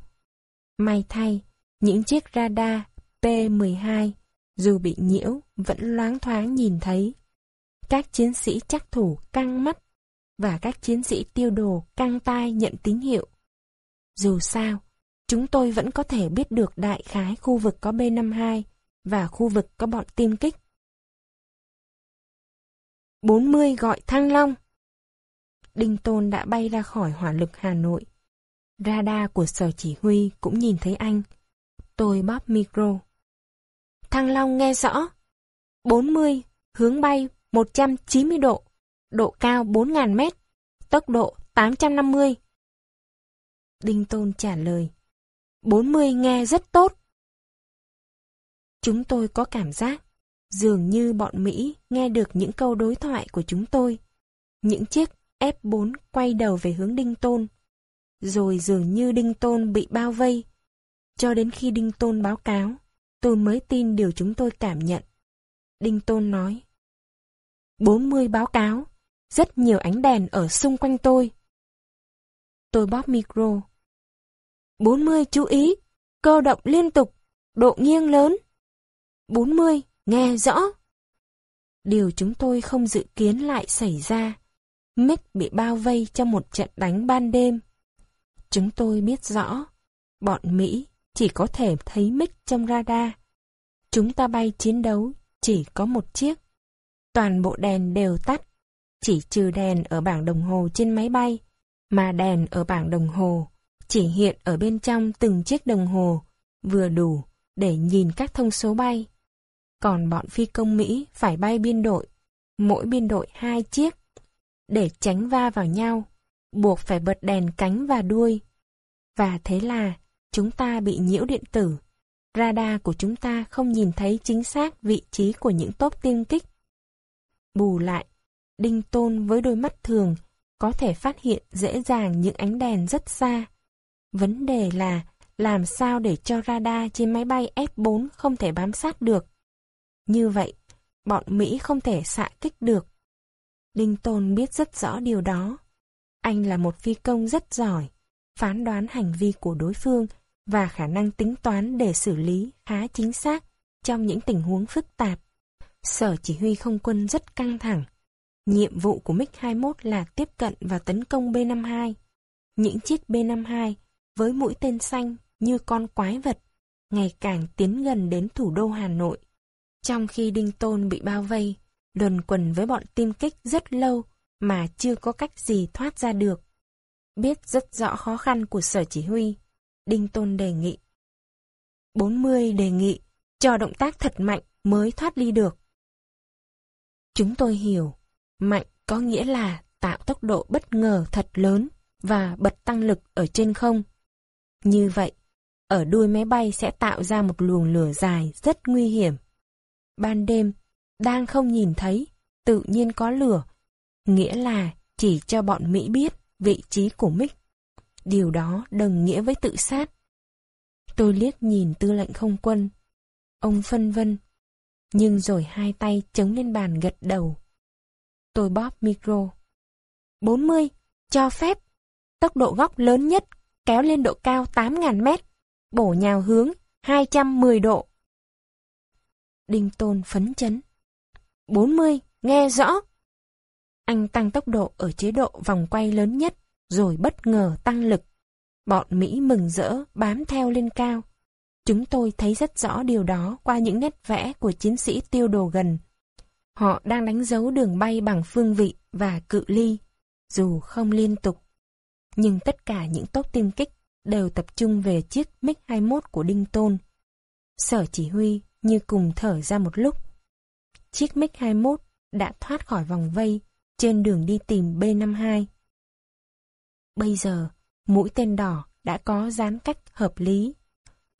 Speaker 1: May thay, những chiếc radar P-12 dù bị nhiễu vẫn loáng thoáng nhìn thấy. Các chiến sĩ chắc thủ căng mắt và các chiến sĩ tiêu đồ căng tai nhận tín hiệu. Dù sao, chúng tôi vẫn có thể biết được đại khái khu vực có B-52 và khu vực có bọn tiêm kích. 40 gọi Thăng Long Đinh Tôn đã bay ra khỏi hỏa lực Hà Nội. Radar của sở chỉ huy cũng nhìn thấy anh. Tôi bóp micro. Thăng Long nghe rõ. 40, hướng bay 190 độ, độ cao 4.000 mét, tốc độ 850. Đinh Tôn trả lời. 40 nghe rất tốt. Chúng tôi có cảm giác, dường như bọn Mỹ nghe được những câu đối thoại của chúng tôi. Những chiếc F4 quay đầu về hướng Đinh Tôn. Rồi dường như Đinh Tôn bị bao vây. Cho đến khi Đinh Tôn báo cáo, tôi mới tin điều chúng tôi cảm nhận. Đinh Tôn nói. 40 báo cáo, rất nhiều ánh đèn ở xung quanh tôi. Tôi bóp micro. 40 chú ý, cơ động liên tục, độ nghiêng lớn. 40, nghe rõ. Điều chúng tôi không dự kiến lại xảy ra. Mick bị bao vây trong một trận đánh ban đêm. Chúng tôi biết rõ, bọn Mỹ chỉ có thể thấy Mick trong radar. Chúng ta bay chiến đấu chỉ có một chiếc. Toàn bộ đèn đều tắt, chỉ trừ đèn ở bảng đồng hồ trên máy bay, mà đèn ở bảng đồng hồ chỉ hiện ở bên trong từng chiếc đồng hồ, vừa đủ để nhìn các thông số bay. Còn bọn phi công Mỹ phải bay biên đội, mỗi biên đội hai chiếc, để tránh va vào nhau, buộc phải bật đèn cánh và đuôi. Và thế là chúng ta bị nhiễu điện tử. Radar của chúng ta không nhìn thấy chính xác vị trí của những tốp tiên kích. Bù lại, Đinh Tôn với đôi mắt thường có thể phát hiện dễ dàng những ánh đèn rất xa. Vấn đề là làm sao để cho radar trên máy bay F4 không thể bám sát được. Như vậy, bọn Mỹ không thể xạ kích được. Đinh Tôn biết rất rõ điều đó. Anh là một phi công rất giỏi, phán đoán hành vi của đối phương và khả năng tính toán để xử lý khá chính xác trong những tình huống phức tạp. Sở chỉ huy không quân rất căng thẳng. Nhiệm vụ của MiG-21 là tiếp cận và tấn công B-52. Những chiếc B-52 với mũi tên xanh như con quái vật, ngày càng tiến gần đến thủ đô Hà Nội. Trong khi Đinh Tôn bị bao vây, luẩn quần với bọn tin kích rất lâu mà chưa có cách gì thoát ra được. Biết rất rõ khó khăn của sở chỉ huy, Đinh Tôn đề nghị. 40 đề nghị, cho động tác thật mạnh mới thoát ly được. Chúng tôi hiểu, mạnh có nghĩa là tạo tốc độ bất ngờ thật lớn và bật tăng lực ở trên không. Như vậy, ở đuôi máy bay sẽ tạo ra một luồng lửa dài rất nguy hiểm. Ban đêm, đang không nhìn thấy, tự nhiên có lửa, nghĩa là chỉ cho bọn Mỹ biết vị trí của Mick. Điều đó đồng nghĩa với tự sát. Tôi liếc nhìn tư lệnh không quân. Ông phân vân, nhưng rồi hai tay chống lên bàn gật đầu. Tôi bóp micro. 40, cho phép. Tốc độ góc lớn nhất kéo lên độ cao 8.000 mét, bổ nhào hướng 210 độ. Đinh Tôn phấn chấn. 40, nghe rõ. Anh tăng tốc độ ở chế độ vòng quay lớn nhất, rồi bất ngờ tăng lực. Bọn Mỹ mừng rỡ bám theo lên cao. Chúng tôi thấy rất rõ điều đó qua những nét vẽ của chiến sĩ tiêu đồ gần. Họ đang đánh dấu đường bay bằng phương vị và cự ly, dù không liên tục nhưng tất cả những tốt tiêm kích đều tập trung về chiếc MiG-21 của Đinh Tôn. Sở chỉ huy như cùng thở ra một lúc. Chiếc MiG-21 đã thoát khỏi vòng vây trên đường đi tìm B-52. Bây giờ, mũi tên đỏ đã có gián cách hợp lý.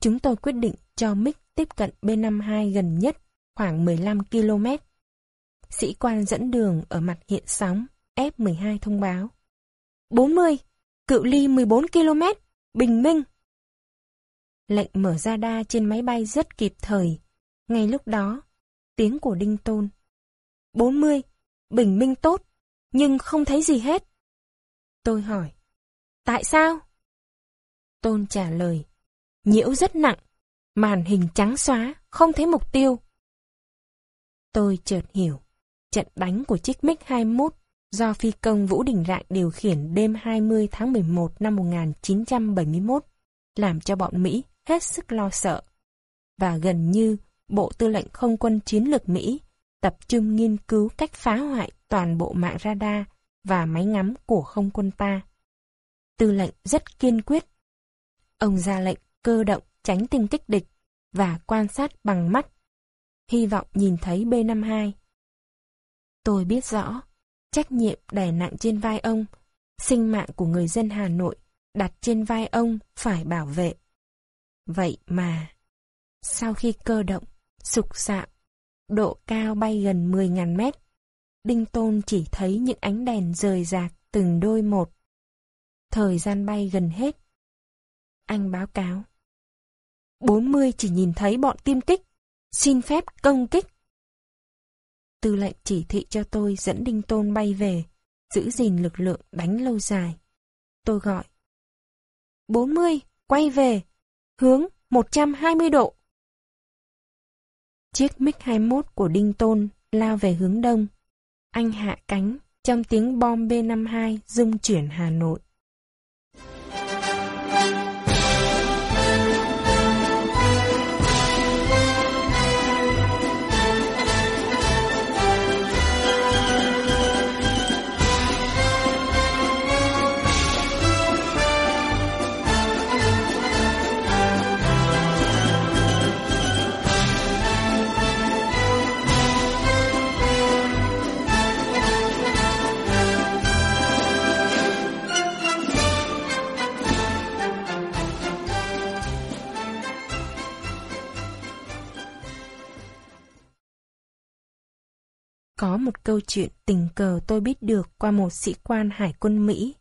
Speaker 1: Chúng tôi quyết định cho MiG tiếp cận B-52 gần nhất khoảng 15 km. Sĩ quan dẫn đường ở mặt hiện sóng F-12 thông báo. 40! cự ly 14 km, bình minh. Lệnh mở ra đa trên máy bay rất kịp thời. Ngay lúc đó, tiếng của Đinh Tôn. 40, bình minh tốt, nhưng không thấy gì hết. Tôi hỏi, tại sao? Tôn trả lời, nhiễu rất nặng, màn hình trắng xóa, không thấy mục tiêu. Tôi chợt hiểu, trận đánh của chiếc MiG-21 do phi công Vũ Đình Rạng điều khiển đêm 20 tháng 11 năm 1971 làm cho bọn Mỹ hết sức lo sợ. Và gần như Bộ Tư lệnh Không quân Chiến lược Mỹ tập trung nghiên cứu cách phá hoại toàn bộ mạng radar và máy ngắm của không quân ta. Tư lệnh rất kiên quyết. Ông ra lệnh cơ động tránh tinh kích địch và quan sát bằng mắt. Hy vọng nhìn thấy B-52. Tôi biết rõ, trách nhiệm đè nặng trên vai ông, sinh mạng của người dân Hà Nội đặt trên vai ông phải bảo vệ. Vậy mà, sau khi cơ động, sục sạo, độ cao bay gần 10.000 mét, Đinh Tôn chỉ thấy những ánh đèn rời rạc từng đôi một. Thời gian bay gần hết. Anh báo cáo. 40 chỉ nhìn thấy bọn tiêm kích, xin phép công kích. Tư lệnh chỉ thị cho tôi dẫn Đinh Tôn bay về, giữ gìn lực lượng đánh lâu dài. Tôi gọi. 40, quay về, hướng 120 độ. Chiếc MiG-21 của Đinh Tôn lao về hướng đông. Anh hạ cánh, trong tiếng bom B-52 rung chuyển Hà Nội. Có một câu chuyện tình cờ tôi biết được qua một sĩ quan hải quân Mỹ.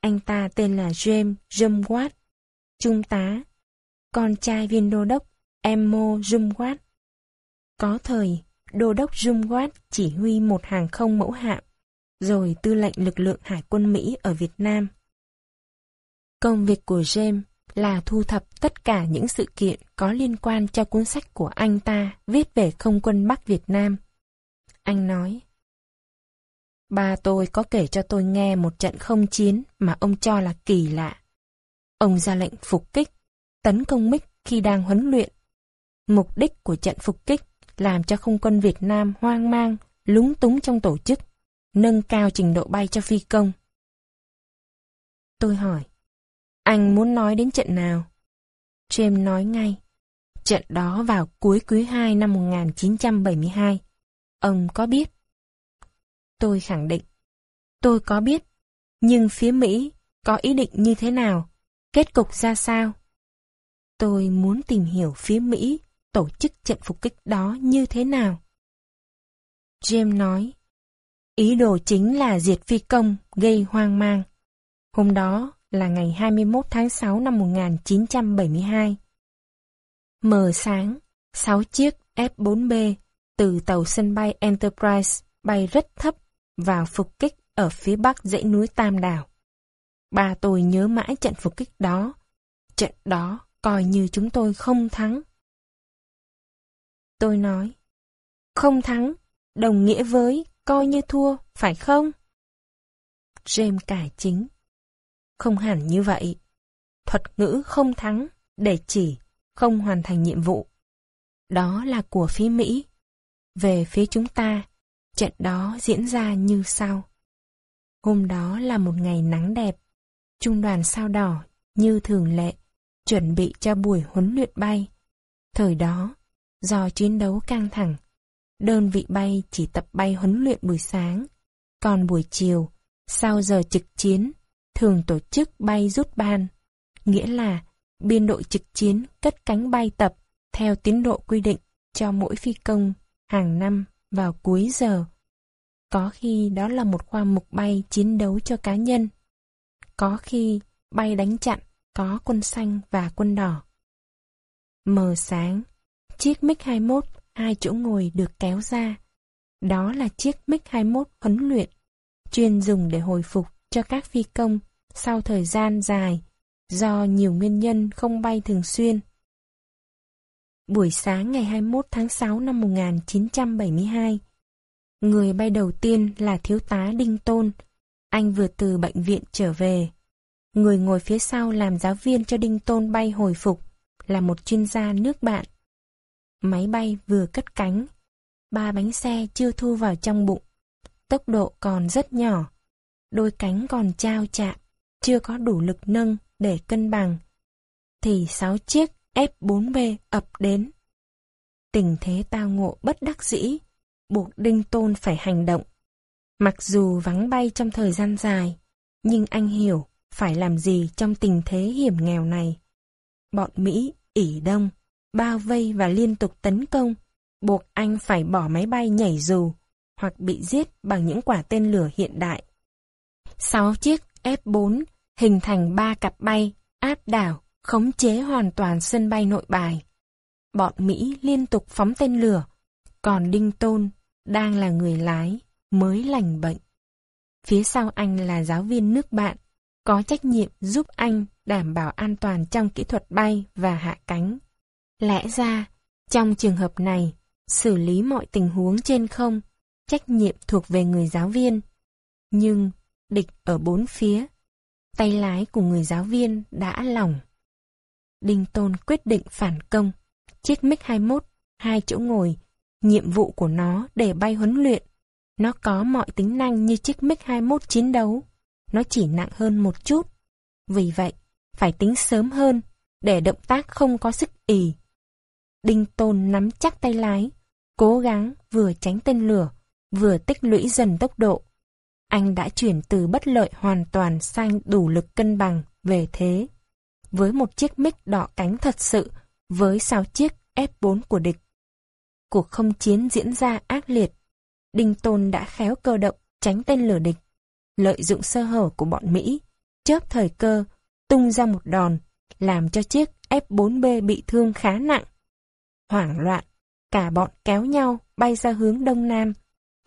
Speaker 1: Anh ta tên là James Jumwatt, trung tá, con trai viên đô đốc Emo Jumwatt. Có thời, đô đốc Jumwatt chỉ huy một hàng không mẫu hạm, rồi tư lệnh lực lượng hải quân Mỹ ở Việt Nam. Công việc của James là thu thập tất cả những sự kiện có liên quan cho cuốn sách của anh ta viết về không quân Bắc Việt Nam anh nói. Ba tôi có kể cho tôi nghe một trận không chiến mà ông cho là kỳ lạ. Ông ra lệnh phục kích, tấn công Mích khi đang huấn luyện. Mục đích của trận phục kích làm cho không quân Việt Nam hoang mang, lúng túng trong tổ chức, nâng cao trình độ bay cho phi công. Tôi hỏi, anh muốn nói đến trận nào? James nói ngay, trận đó vào cuối quý 2 năm 1972. Ông có biết? Tôi khẳng định. Tôi có biết. Nhưng phía Mỹ có ý định như thế nào? Kết cục ra sao? Tôi muốn tìm hiểu phía Mỹ tổ chức trận phục kích đó như thế nào. James nói, ý đồ chính là diệt phi công, gây hoang mang. Hôm đó là ngày 21 tháng 6 năm 1972. Mờ sáng, 6 chiếc F-4B từ tàu sân bay Enterprise bay rất thấp vào phục kích ở phía bắc dãy núi Tam Đảo. Ba tôi nhớ mãi trận phục kích đó. Trận đó coi như chúng tôi không thắng. Tôi nói, không thắng, đồng nghĩa với coi như thua, phải không? James cải chính. Không hẳn như vậy. Thuật ngữ không thắng để chỉ không hoàn thành nhiệm vụ. Đó là của phía Mỹ. Về phía chúng ta, trận đó diễn ra như sau. Hôm đó là một ngày nắng đẹp. Trung đoàn sao đỏ, như thường lệ, chuẩn bị cho buổi huấn luyện bay. Thời đó, do chiến đấu căng thẳng, đơn vị bay chỉ tập bay huấn luyện buổi sáng, còn buổi chiều, sau giờ trực chiến, thường tổ chức bay rút ban, nghĩa là biên đội trực chiến cất cánh bay tập theo tiến độ quy định cho mỗi phi công hàng năm vào cuối giờ. Có khi đó là một khoa mục bay chiến đấu cho cá nhân. Có khi bay đánh chặn có quân xanh và quân đỏ. Mờ sáng, chiếc MiG-21 hai chỗ ngồi được kéo ra. Đó là chiếc MiG-21 huấn luyện, chuyên dùng để hồi phục cho các phi công sau thời gian dài do nhiều nguyên nhân không bay thường xuyên. Buổi sáng ngày 21 tháng 6 năm 1972, người bay đầu tiên là thiếu tá Đinh Tôn. Anh vừa từ bệnh viện trở về. Người ngồi phía sau làm giáo viên cho Đinh Tôn bay hồi phục là một chuyên gia nước bạn. Máy bay vừa cất cánh, ba bánh xe chưa thu vào trong bụng. Tốc độ còn rất nhỏ, đôi cánh còn trao chạm, chưa có đủ lực nâng để cân bằng. Thì sáu chiếc F4B ập đến. Tình thế tao ngộ bất đắc dĩ, buộc Đinh Tôn phải hành động. Mặc dù vắng bay trong thời gian dài, nhưng anh hiểu phải làm gì trong tình thế hiểm nghèo này. Bọn Mỹ, ỉ đông, bao vây và liên tục tấn công, buộc anh phải bỏ máy bay nhảy dù hoặc bị giết bằng những quả tên lửa hiện đại. Sáu chiếc F-4 hình thành ba cặp bay, áp đảo, khống chế hoàn toàn sân bay nội bài. Bọn Mỹ liên tục phóng tên lửa, còn Đinh Tôn đang là người lái, mới lành bệnh. Phía sau anh là giáo viên nước bạn, có trách nhiệm giúp anh đảm bảo an toàn trong kỹ thuật bay và hạ cánh. Lẽ ra, trong trường hợp này, xử lý mọi tình huống trên không, trách nhiệm thuộc về người giáo viên. Nhưng, địch ở bốn phía, tay lái của người giáo viên đã lỏng. Đinh Tôn quyết định phản công, chiếc MiG-21, hai chỗ ngồi, nhiệm vụ của nó để bay huấn luyện. Nó có mọi tính năng như chiếc MiG-21 chiến đấu, nó chỉ nặng hơn một chút. Vì vậy, phải tính sớm hơn, để động tác không có sức ỉ. Đinh Tôn nắm chắc tay lái, cố gắng vừa tránh tên lửa, vừa tích lũy dần tốc độ. Anh đã chuyển từ bất lợi hoàn toàn sang đủ lực cân bằng về thế. Với một chiếc mic đỏ cánh thật sự, với 6 chiếc F4 của địch. Cuộc không chiến diễn ra ác liệt. Đinh Tôn đã khéo cơ động tránh tên lửa địch lợi dụng sơ hở của bọn Mỹ, chớp thời cơ, tung ra một đòn, làm cho chiếc F-4B bị thương khá nặng. Hoảng loạn, cả bọn kéo nhau bay ra hướng đông nam.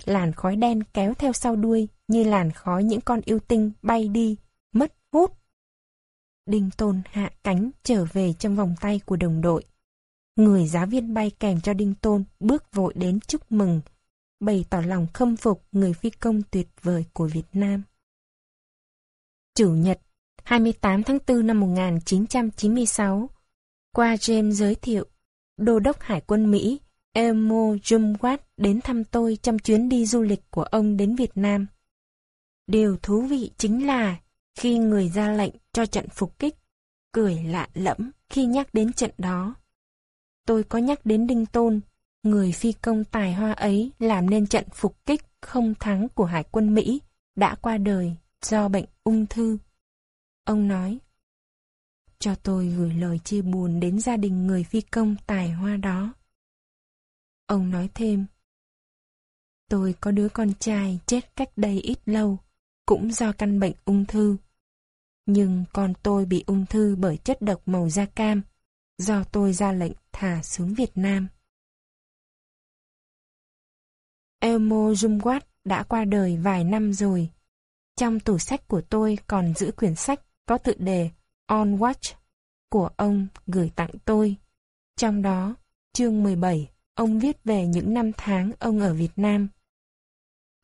Speaker 1: Làn khói đen kéo theo sau đuôi như làn khói những con yêu tinh bay đi, mất hút. Đinh Tôn hạ cánh trở về trong vòng tay của đồng đội. Người giáo viên bay kèm cho Đinh Tôn bước vội đến chúc mừng, bày tỏ lòng khâm phục người phi công tuyệt vời của Việt Nam. Chủ nhật, 28 tháng 4 năm 1996, qua James giới thiệu, Đô đốc Hải quân Mỹ Elmo Jumwatt đến thăm tôi trong chuyến đi du lịch của ông đến Việt Nam. Điều thú vị chính là khi người ra lệnh cho trận phục kích, cười lạ lẫm khi nhắc đến trận đó. Tôi có nhắc đến Đinh Tôn người phi công tài hoa ấy làm nên trận phục kích không thắng của Hải quân Mỹ đã qua đời do bệnh ung thư. Ông nói, cho tôi gửi lời chia buồn đến gia đình người phi công tài hoa đó. Ông nói thêm, tôi có đứa con trai chết cách đây ít lâu, cũng do căn bệnh ung thư. Nhưng con tôi bị ung thư bởi chất độc màu da cam, do tôi ra lệnh thả xuống Việt Nam. Elmo Jumwat đã qua đời vài năm rồi. Trong tủ sách của tôi còn giữ quyển sách có tự đề On Watch của ông gửi tặng tôi. Trong đó, chương 17, ông viết về những năm tháng ông ở Việt Nam.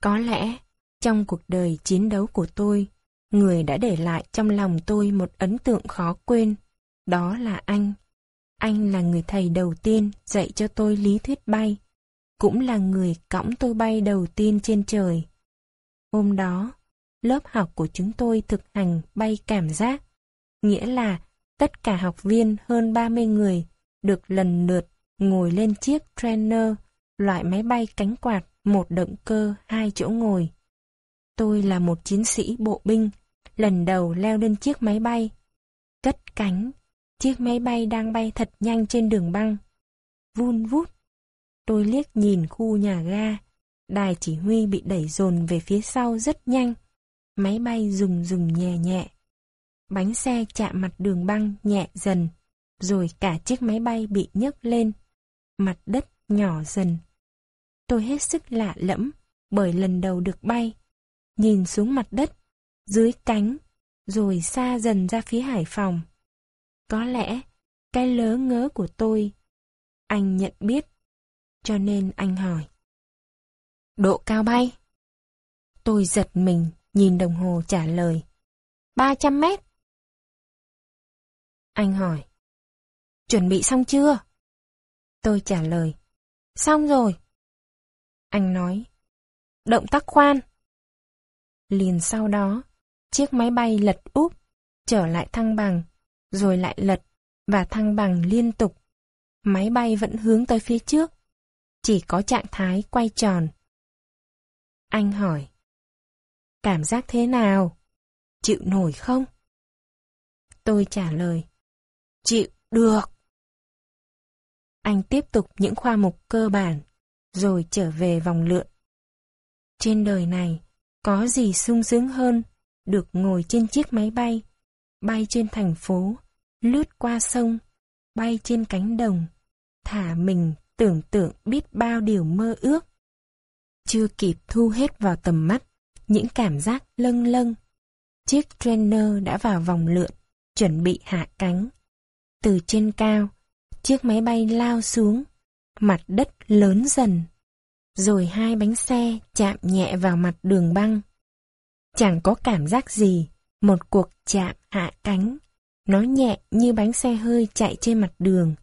Speaker 1: Có lẽ, trong cuộc đời chiến đấu của tôi, người đã để lại trong lòng tôi một ấn tượng khó quên. Đó là anh. Anh là người thầy đầu tiên dạy cho tôi lý thuyết bay cũng là người cõng tôi bay đầu tiên trên trời. Hôm đó, lớp học của chúng tôi thực hành bay cảm giác, nghĩa là tất cả học viên hơn 30 người được lần lượt ngồi lên chiếc trainer, loại máy bay cánh quạt, một động cơ, hai chỗ ngồi. Tôi là một chiến sĩ bộ binh, lần đầu leo lên chiếc máy bay. Cất cánh, chiếc máy bay đang bay thật nhanh trên đường băng. Vun vút, Tôi liếc nhìn khu nhà ga. Đài chỉ huy bị đẩy dồn về phía sau rất nhanh. Máy bay rùng rùng nhẹ nhẹ. Bánh xe chạm mặt đường băng nhẹ dần. Rồi cả chiếc máy bay bị nhấc lên. Mặt đất nhỏ dần. Tôi hết sức lạ lẫm bởi lần đầu được bay. Nhìn xuống mặt đất, dưới cánh, rồi xa dần ra phía Hải Phòng. Có lẽ cái lớ ngớ của tôi, anh nhận biết, cho nên anh hỏi. Độ cao bay? Tôi giật mình, nhìn đồng hồ trả lời. 300 mét. Anh hỏi. Chuẩn bị xong chưa? Tôi trả lời. Xong rồi. Anh nói. Động tác khoan. Liền sau đó, chiếc máy bay lật úp, trở lại thăng bằng, rồi lại lật và thăng bằng liên tục. Máy bay vẫn hướng tới phía trước, chỉ có trạng thái quay tròn. Anh hỏi. Cảm giác thế nào? Chịu nổi không? Tôi trả lời. Chịu được. Anh tiếp tục những khoa mục cơ bản, rồi trở về vòng lượn. Trên đời này, có gì sung sướng hơn được ngồi trên chiếc máy bay, bay trên thành phố, lướt qua sông, bay trên cánh đồng, thả mình tưởng tượng biết bao điều mơ ước. Chưa kịp thu hết vào tầm mắt, những cảm giác lâng lâng. Chiếc trainer đã vào vòng lượn, chuẩn bị hạ cánh. Từ trên cao, chiếc máy bay lao xuống, mặt đất lớn dần. Rồi hai bánh xe chạm nhẹ vào mặt đường băng. Chẳng có cảm giác gì, một cuộc chạm hạ cánh. Nó nhẹ như bánh xe hơi chạy trên mặt đường.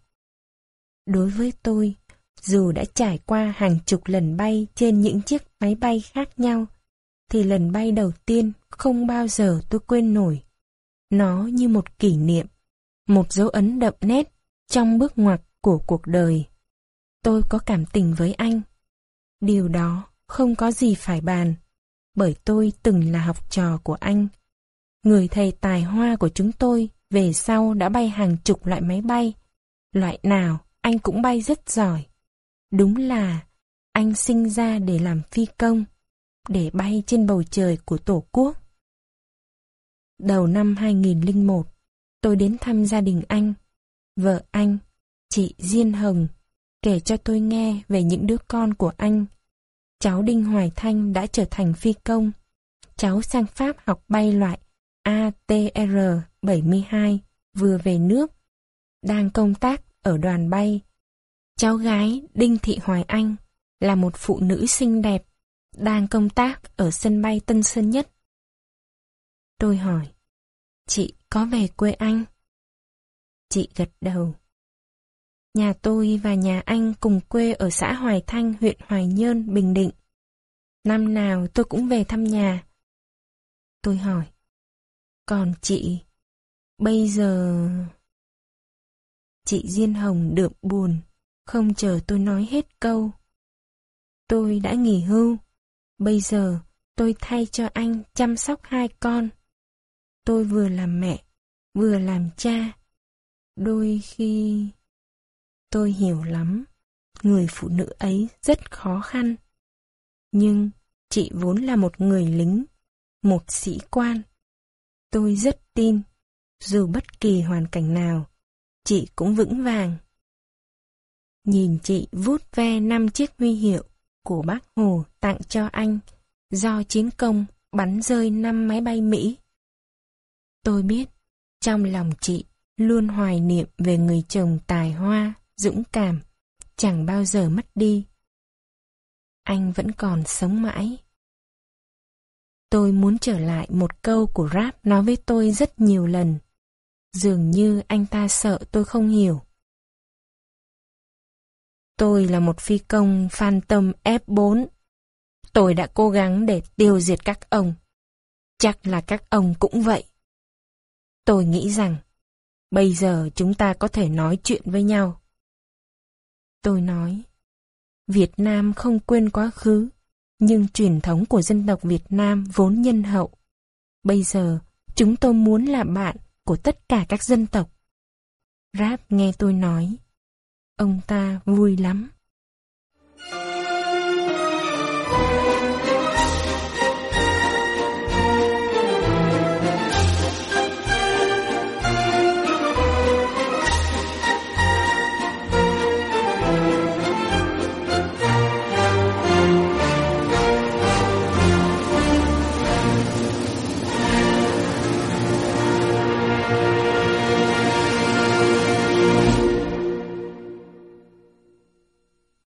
Speaker 1: Đối với tôi, dù đã trải qua hàng chục lần bay trên những chiếc máy bay khác nhau, thì lần bay đầu tiên không bao giờ tôi quên nổi. Nó như một kỷ niệm, một dấu ấn đậm nét trong bước ngoặt của cuộc đời. Tôi có cảm tình với anh. Điều đó không có gì phải bàn, bởi tôi từng là học trò của anh. Người thầy tài hoa của chúng tôi về sau đã bay hàng chục loại máy bay. Loại nào anh cũng bay rất giỏi. Đúng là anh sinh ra để làm phi công, để bay trên bầu trời của Tổ quốc. Đầu năm 2001, tôi đến thăm gia đình anh. Vợ anh, chị Diên Hồng, kể cho tôi nghe về những đứa con của anh. Cháu Đinh Hoài Thanh đã trở thành phi công. Cháu sang Pháp học bay loại ATR-72 vừa về nước, đang công tác ở đoàn bay. Cháu gái Đinh Thị Hoài Anh là một phụ nữ xinh đẹp, đang công tác ở sân bay Tân Sơn Nhất. Tôi hỏi, chị có về quê anh? Chị gật đầu. Nhà tôi và nhà anh cùng quê ở xã Hoài Thanh, huyện Hoài Nhơn, Bình Định. Năm nào tôi cũng về thăm nhà. Tôi hỏi, còn chị, bây giờ... Chị Diên Hồng đượm buồn, không chờ tôi nói hết câu. Tôi đã nghỉ hưu, bây giờ tôi thay cho anh chăm sóc hai con. Tôi vừa làm mẹ, vừa làm cha. Đôi khi... Tôi hiểu lắm, người phụ nữ ấy rất khó khăn. Nhưng chị vốn là một người lính, một sĩ quan. Tôi rất tin, dù bất kỳ hoàn cảnh nào, chị cũng vững vàng. Nhìn chị vút ve năm chiếc huy hiệu của bác Hồ tặng cho anh do chiến công bắn rơi năm máy bay Mỹ. Tôi biết, trong lòng chị luôn hoài niệm về người chồng tài hoa, dũng cảm, chẳng bao giờ mất đi. Anh vẫn còn sống mãi. Tôi muốn trở lại một câu của rap nói với tôi rất nhiều lần. Dường như anh ta sợ tôi không hiểu. Tôi là một phi công Phantom F4. Tôi đã cố gắng để tiêu diệt các ông. Chắc là các ông cũng vậy. Tôi nghĩ rằng, bây giờ chúng ta có thể nói chuyện với nhau. Tôi nói, Việt Nam không quên quá khứ, nhưng truyền thống của dân tộc Việt Nam vốn nhân hậu. Bây giờ, chúng tôi muốn là bạn của tất cả các dân tộc. Rap nghe tôi nói. Ông ta vui lắm.